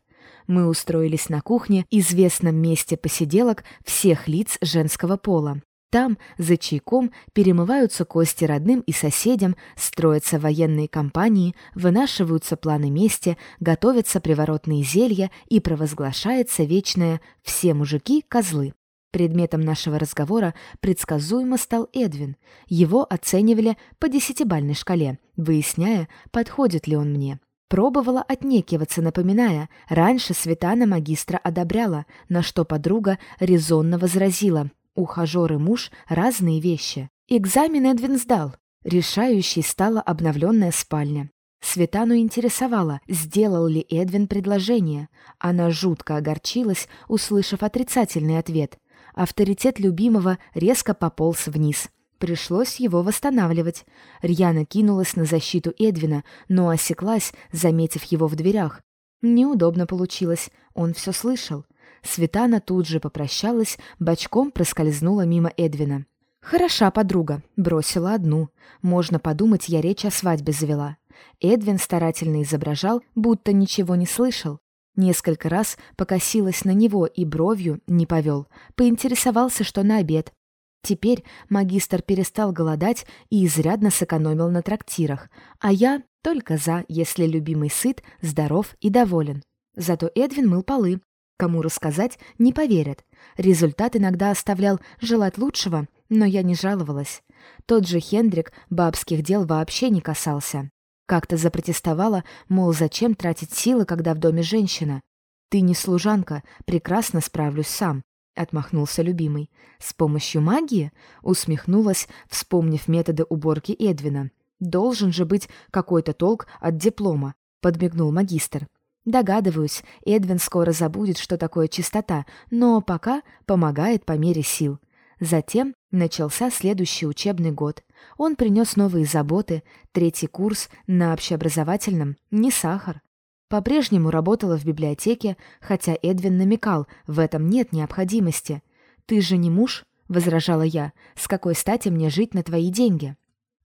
Мы устроились на кухне, известном месте посиделок всех лиц женского пола. Там, за чайком, перемываются кости родным и соседям, строятся военные компании, вынашиваются планы мести, готовятся приворотные зелья и провозглашается вечное «все мужики – козлы». Предметом нашего разговора предсказуемо стал Эдвин. Его оценивали по десятибальной шкале, выясняя, подходит ли он мне. Пробовала отнекиваться, напоминая, раньше Светана магистра одобряла, на что подруга резонно возразила. Ухажер и муж — разные вещи. Экзамен Эдвин сдал. Решающей стала обновленная спальня. Светану интересовало, сделал ли Эдвин предложение. Она жутко огорчилась, услышав отрицательный ответ — Авторитет любимого резко пополз вниз. Пришлось его восстанавливать. Рьяна кинулась на защиту Эдвина, но осеклась, заметив его в дверях. Неудобно получилось, он все слышал. Светана тут же попрощалась, бочком проскользнула мимо Эдвина. «Хороша подруга», — бросила одну. Можно подумать, я речь о свадьбе завела. Эдвин старательно изображал, будто ничего не слышал. Несколько раз покосилась на него и бровью не повел. Поинтересовался, что на обед. Теперь магистр перестал голодать и изрядно сэкономил на трактирах, а я только за, если любимый сыт, здоров и доволен. Зато Эдвин мыл полы. Кому рассказать, не поверят. Результат иногда оставлял желать лучшего, но я не жаловалась. Тот же Хендрик бабских дел вообще не касался. Как-то запротестовала, мол, зачем тратить силы, когда в доме женщина? Ты не служанка, прекрасно справлюсь сам, отмахнулся любимый. С помощью магии? Усмехнулась, вспомнив методы уборки Эдвина. Должен же быть какой-то толк от диплома, подмигнул магистр. Догадываюсь, Эдвин скоро забудет, что такое чистота, но пока помогает по мере сил. Затем начался следующий учебный год. Он принес новые заботы, третий курс на общеобразовательном — не сахар. По-прежнему работала в библиотеке, хотя Эдвин намекал, в этом нет необходимости. «Ты же не муж?» — возражала я. «С какой стати мне жить на твои деньги?»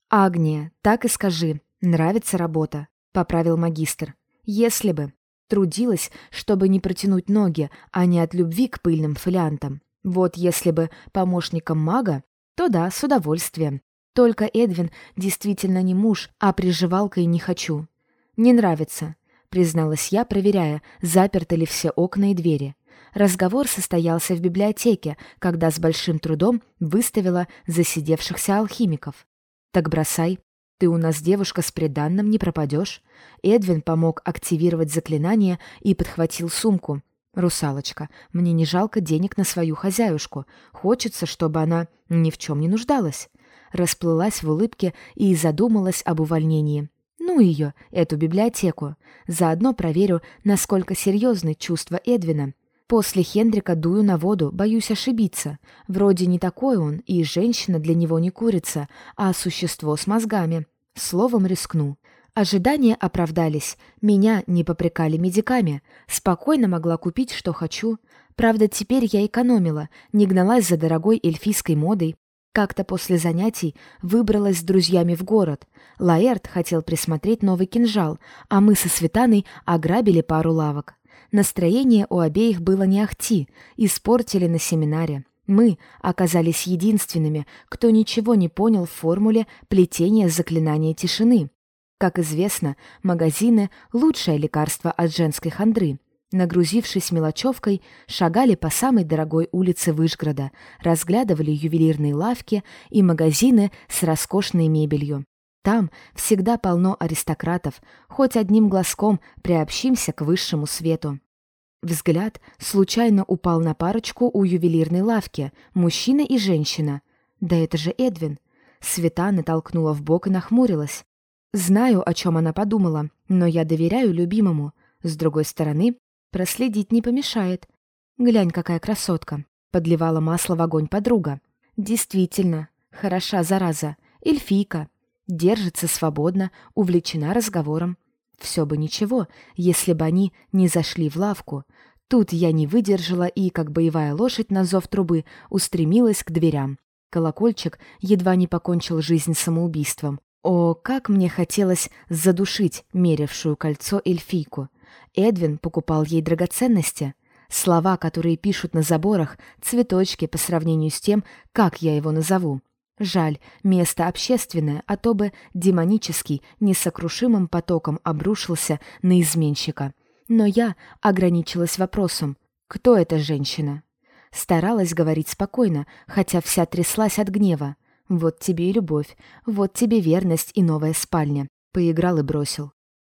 «Агния, так и скажи. Нравится работа», — поправил магистр. «Если бы. Трудилась, чтобы не протянуть ноги, а не от любви к пыльным фолиантам. Вот если бы помощником мага, то да, с удовольствием. Только Эдвин действительно не муж, а приживалкой не хочу. Не нравится, призналась я, проверяя, заперты ли все окна и двери. Разговор состоялся в библиотеке, когда с большим трудом выставила засидевшихся алхимиков. «Так бросай. Ты у нас девушка с приданным, не пропадешь». Эдвин помог активировать заклинание и подхватил сумку. «Русалочка, мне не жалко денег на свою хозяюшку. Хочется, чтобы она ни в чем не нуждалась». Расплылась в улыбке и задумалась об увольнении. Ну ее, эту библиотеку. Заодно проверю, насколько серьезны чувства Эдвина. После Хендрика дую на воду, боюсь ошибиться. Вроде не такой он, и женщина для него не курица, а существо с мозгами. Словом рискну. Ожидания оправдались. Меня не попрекали медиками. Спокойно могла купить, что хочу. Правда, теперь я экономила, не гналась за дорогой эльфийской модой. Как-то после занятий выбралась с друзьями в город. Лаэрт хотел присмотреть новый кинжал, а мы со Светаной ограбили пару лавок. Настроение у обеих было не ахти, испортили на семинаре. Мы оказались единственными, кто ничего не понял в формуле плетения заклинания тишины. Как известно, магазины — лучшее лекарство от женской хандры. Нагрузившись мелочевкой, шагали по самой дорогой улице Вышгорода, разглядывали ювелирные лавки и магазины с роскошной мебелью. Там всегда полно аристократов, хоть одним глазком приобщимся к высшему свету. Взгляд случайно упал на парочку у ювелирной лавки, мужчина и женщина. Да это же Эдвин. Светана толкнула в бок и нахмурилась. Знаю, о чем она подумала, но я доверяю любимому. С другой стороны, проследить не помешает. Глянь, какая красотка. Подливала масло в огонь подруга. Действительно, хороша зараза. Эльфийка. Держится свободно, увлечена разговором. Все бы ничего, если бы они не зашли в лавку. Тут я не выдержала и, как боевая лошадь на зов трубы, устремилась к дверям. Колокольчик едва не покончил жизнь самоубийством. О, как мне хотелось задушить мерявшую кольцо эльфийку. Эдвин покупал ей драгоценности. Слова, которые пишут на заборах, цветочки по сравнению с тем, как я его назову. Жаль, место общественное, а то бы демонический, несокрушимым потоком обрушился на изменщика. Но я ограничилась вопросом «Кто эта женщина?» Старалась говорить спокойно, хотя вся тряслась от гнева. «Вот тебе и любовь, вот тебе верность и новая спальня». Поиграл и бросил.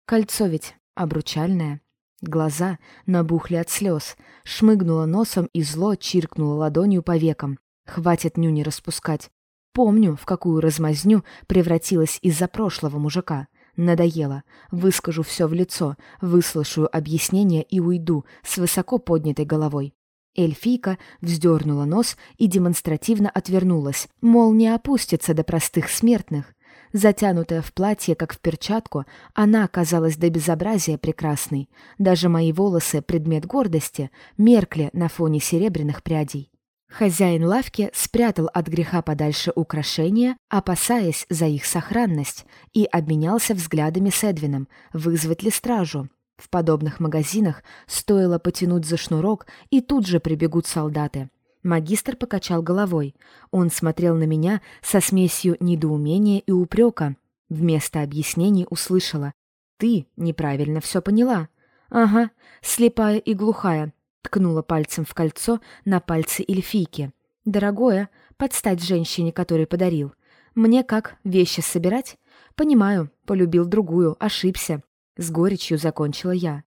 «Кольцо ведь обручальное». Глаза набухли от слез, шмыгнула носом и зло чиркнула ладонью по векам. Хватит нюни распускать. Помню, в какую размазню превратилась из-за прошлого мужика. Надоело. Выскажу все в лицо, выслушаю объяснение и уйду с высоко поднятой головой. Эльфийка вздернула нос и демонстративно отвернулась, мол, не опустится до простых смертных. Затянутая в платье, как в перчатку, она оказалась до безобразия прекрасной. Даже мои волосы, предмет гордости, меркли на фоне серебряных прядей. Хозяин лавки спрятал от греха подальше украшения, опасаясь за их сохранность, и обменялся взглядами с Эдвином, вызвать ли стражу. В подобных магазинах стоило потянуть за шнурок, и тут же прибегут солдаты. Магистр покачал головой. Он смотрел на меня со смесью недоумения и упрека. Вместо объяснений услышала. «Ты неправильно все поняла». «Ага, слепая и глухая. Ткнула пальцем в кольцо на пальце эльфийки. «Дорогое, подстать женщине, который подарил. Мне как, вещи собирать? Понимаю, полюбил другую, ошибся». С горечью закончила я.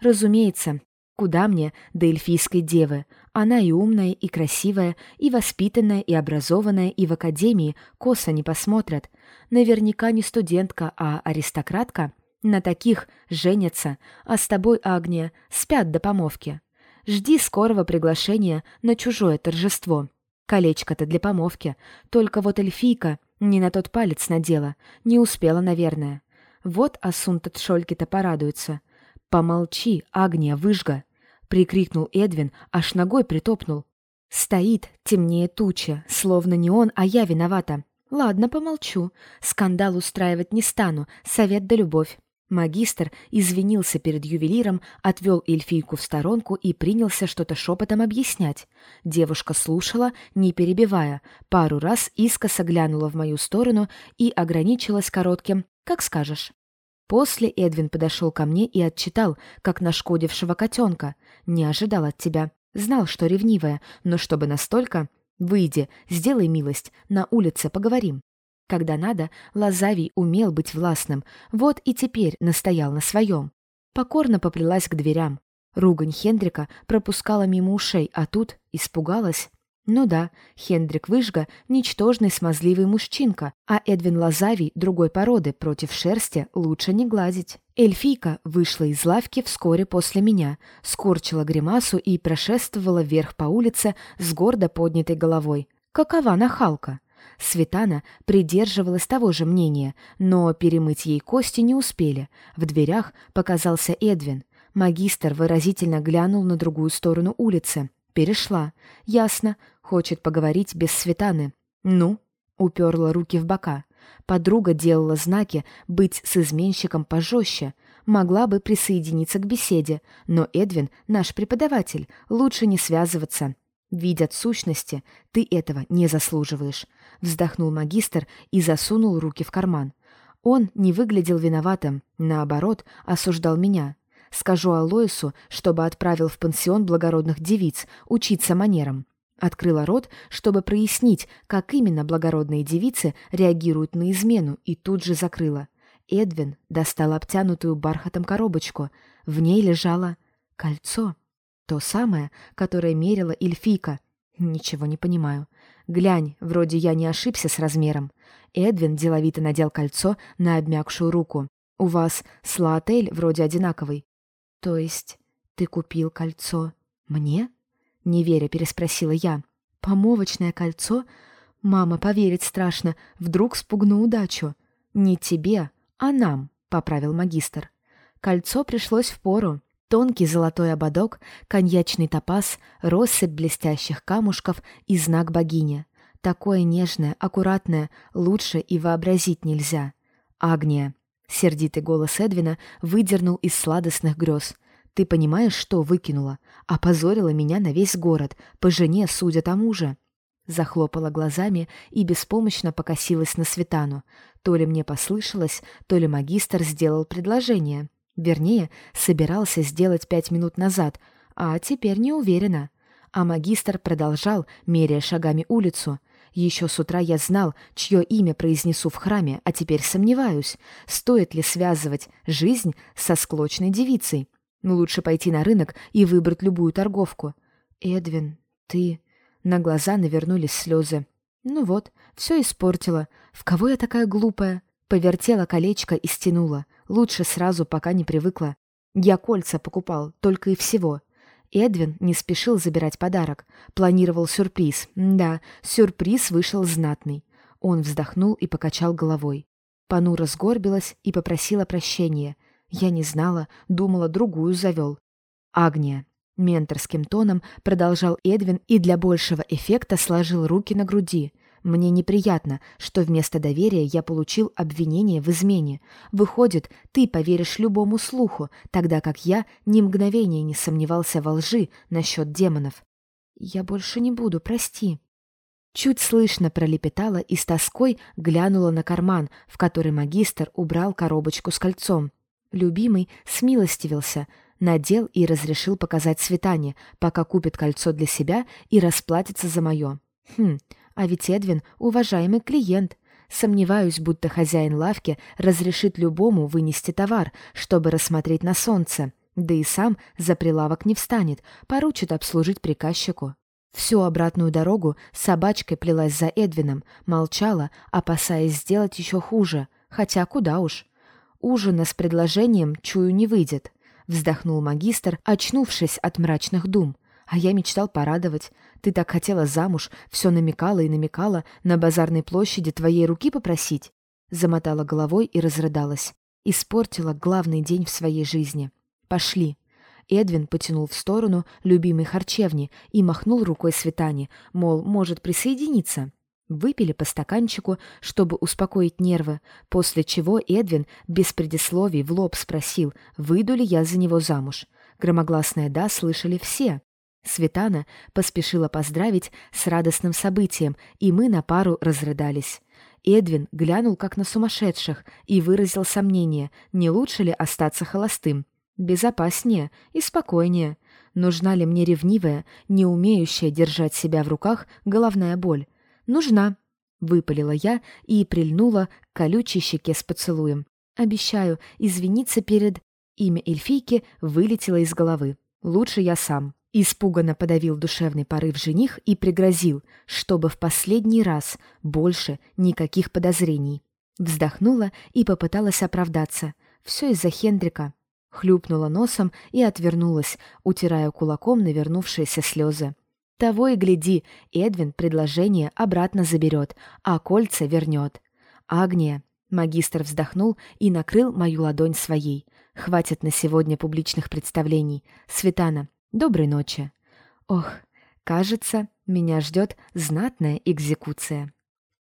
«Разумеется, куда мне до эльфийской девы? Она и умная, и красивая, и воспитанная, и образованная, и в академии косо не посмотрят. Наверняка не студентка, а аристократка. На таких женятся, а с тобой, Агния, спят до помовки. Жди скорого приглашения на чужое торжество. Колечко-то для помовки. Только вот эльфийка не на тот палец надела. Не успела, наверное. Вот Асунта Тшольки-то порадуется. «Помолчи, Агния, выжга!» — прикрикнул Эдвин, аж ногой притопнул. Стоит, темнее туча, словно не он, а я виновата. Ладно, помолчу. Скандал устраивать не стану, совет да любовь. Магистр извинился перед ювелиром, отвел эльфийку в сторонку и принялся что-то шепотом объяснять. Девушка слушала, не перебивая, пару раз искоса глянула в мою сторону и ограничилась коротким «как скажешь». После Эдвин подошел ко мне и отчитал, как нашкодившего котенка. «Не ожидал от тебя. Знал, что ревнивая, но чтобы настолько...» «Выйди, сделай милость, на улице поговорим». Когда надо, Лазавий умел быть властным, вот и теперь настоял на своем. Покорно поплелась к дверям. Ругань Хендрика пропускала мимо ушей, а тут испугалась. Ну да, Хендрик Выжга — ничтожный смазливый мужчинка, а Эдвин Лазавий — другой породы, против шерсти лучше не гладить. Эльфийка вышла из лавки вскоре после меня, скорчила гримасу и прошествовала вверх по улице с гордо поднятой головой. Какова нахалка! Светана придерживалась того же мнения, но перемыть ей кости не успели. В дверях показался Эдвин. Магистр выразительно глянул на другую сторону улицы. Перешла. Ясно. Хочет поговорить без Светаны. Ну? Уперла руки в бока. Подруга делала знаки быть с изменщиком пожестче. Могла бы присоединиться к беседе, но Эдвин — наш преподаватель, лучше не связываться. Видят сущности, ты этого не заслуживаешь вздохнул магистр и засунул руки в карман. Он не выглядел виноватым, наоборот, осуждал меня. Скажу Алоису, чтобы отправил в пансион благородных девиц учиться манерам. Открыла рот, чтобы прояснить, как именно благородные девицы реагируют на измену, и тут же закрыла. Эдвин достал обтянутую бархатом коробочку. В ней лежало кольцо. То самое, которое мерила эльфийка. Ничего не понимаю. Глянь, вроде я не ошибся с размером. Эдвин деловито надел кольцо на обмякшую руку. У вас слоотель вроде одинаковый. То есть ты купил кольцо мне? Не веря, переспросила я. Помовочное кольцо? Мама, поверить страшно. Вдруг спугну удачу. Не тебе, а нам, поправил магистр. Кольцо пришлось в пору. Тонкий золотой ободок, коньячный топаз, россыпь блестящих камушков и знак богини. Такое нежное, аккуратное, лучше и вообразить нельзя. Агния. Сердитый голос Эдвина выдернул из сладостных грез. «Ты понимаешь, что выкинула? Опозорила меня на весь город, по жене, судя тому же». Захлопала глазами и беспомощно покосилась на Светану. То ли мне послышалось, то ли магистр сделал предложение. Вернее, собирался сделать пять минут назад, а теперь не уверена. А магистр продолжал, меряя шагами улицу. Еще с утра я знал, чье имя произнесу в храме, а теперь сомневаюсь, стоит ли связывать жизнь со склочной девицей. Лучше пойти на рынок и выбрать любую торговку. «Эдвин, ты...» На глаза навернулись слезы. «Ну вот, все испортила. В кого я такая глупая?» Повертела колечко и стянула. Лучше сразу, пока не привыкла. Я кольца покупал, только и всего. Эдвин не спешил забирать подарок. Планировал сюрприз. Да, сюрприз вышел знатный. Он вздохнул и покачал головой. Панура сгорбилась и попросила прощения. Я не знала, думала, другую завел. Агния. Менторским тоном продолжал Эдвин и для большего эффекта сложил руки на груди. Мне неприятно, что вместо доверия я получил обвинение в измене. Выходит, ты поверишь любому слуху, тогда как я ни мгновения не сомневался во лжи насчет демонов. Я больше не буду, прости. Чуть слышно пролепетала и с тоской глянула на карман, в который магистр убрал коробочку с кольцом. Любимый смилостивился, надел и разрешил показать Светане, пока купит кольцо для себя и расплатится за мое. Хм, а ведь Эдвин — уважаемый клиент. Сомневаюсь, будто хозяин лавки разрешит любому вынести товар, чтобы рассмотреть на солнце. Да и сам за прилавок не встанет, поручит обслужить приказчику. Всю обратную дорогу собачкой плелась за Эдвином, молчала, опасаясь сделать еще хуже, хотя куда уж. Ужина с предложением, чую, не выйдет. Вздохнул магистр, очнувшись от мрачных дум. А я мечтал порадовать. Ты так хотела замуж, все намекала и намекала на базарной площади твоей руки попросить. Замотала головой и разрыдалась. Испортила главный день в своей жизни. Пошли. Эдвин потянул в сторону любимой харчевни и махнул рукой Светане, мол, может присоединиться. Выпили по стаканчику, чтобы успокоить нервы, после чего Эдвин без предисловий в лоб спросил, выйду ли я за него замуж. Громогласное «да» слышали все. Светана поспешила поздравить с радостным событием, и мы на пару разрыдались. Эдвин глянул как на сумасшедших и выразил сомнение, не лучше ли остаться холостым. Безопаснее и спокойнее. Нужна ли мне ревнивая, не умеющая держать себя в руках головная боль? Нужна, выпалила я и прильнула к колючей щеке с поцелуем. Обещаю извиниться перед... Имя эльфийки вылетело из головы. Лучше я сам. Испуганно подавил душевный порыв жених и пригрозил, чтобы в последний раз больше никаких подозрений. Вздохнула и попыталась оправдаться. Все из-за Хендрика. Хлюпнула носом и отвернулась, утирая кулаком навернувшиеся слезы. Того и гляди, Эдвин предложение обратно заберет, а кольца вернет. Агния. Магистр вздохнул и накрыл мою ладонь своей. Хватит на сегодня публичных представлений. Светана, Доброй ночи. Ох, кажется, меня ждет знатная экзекуция.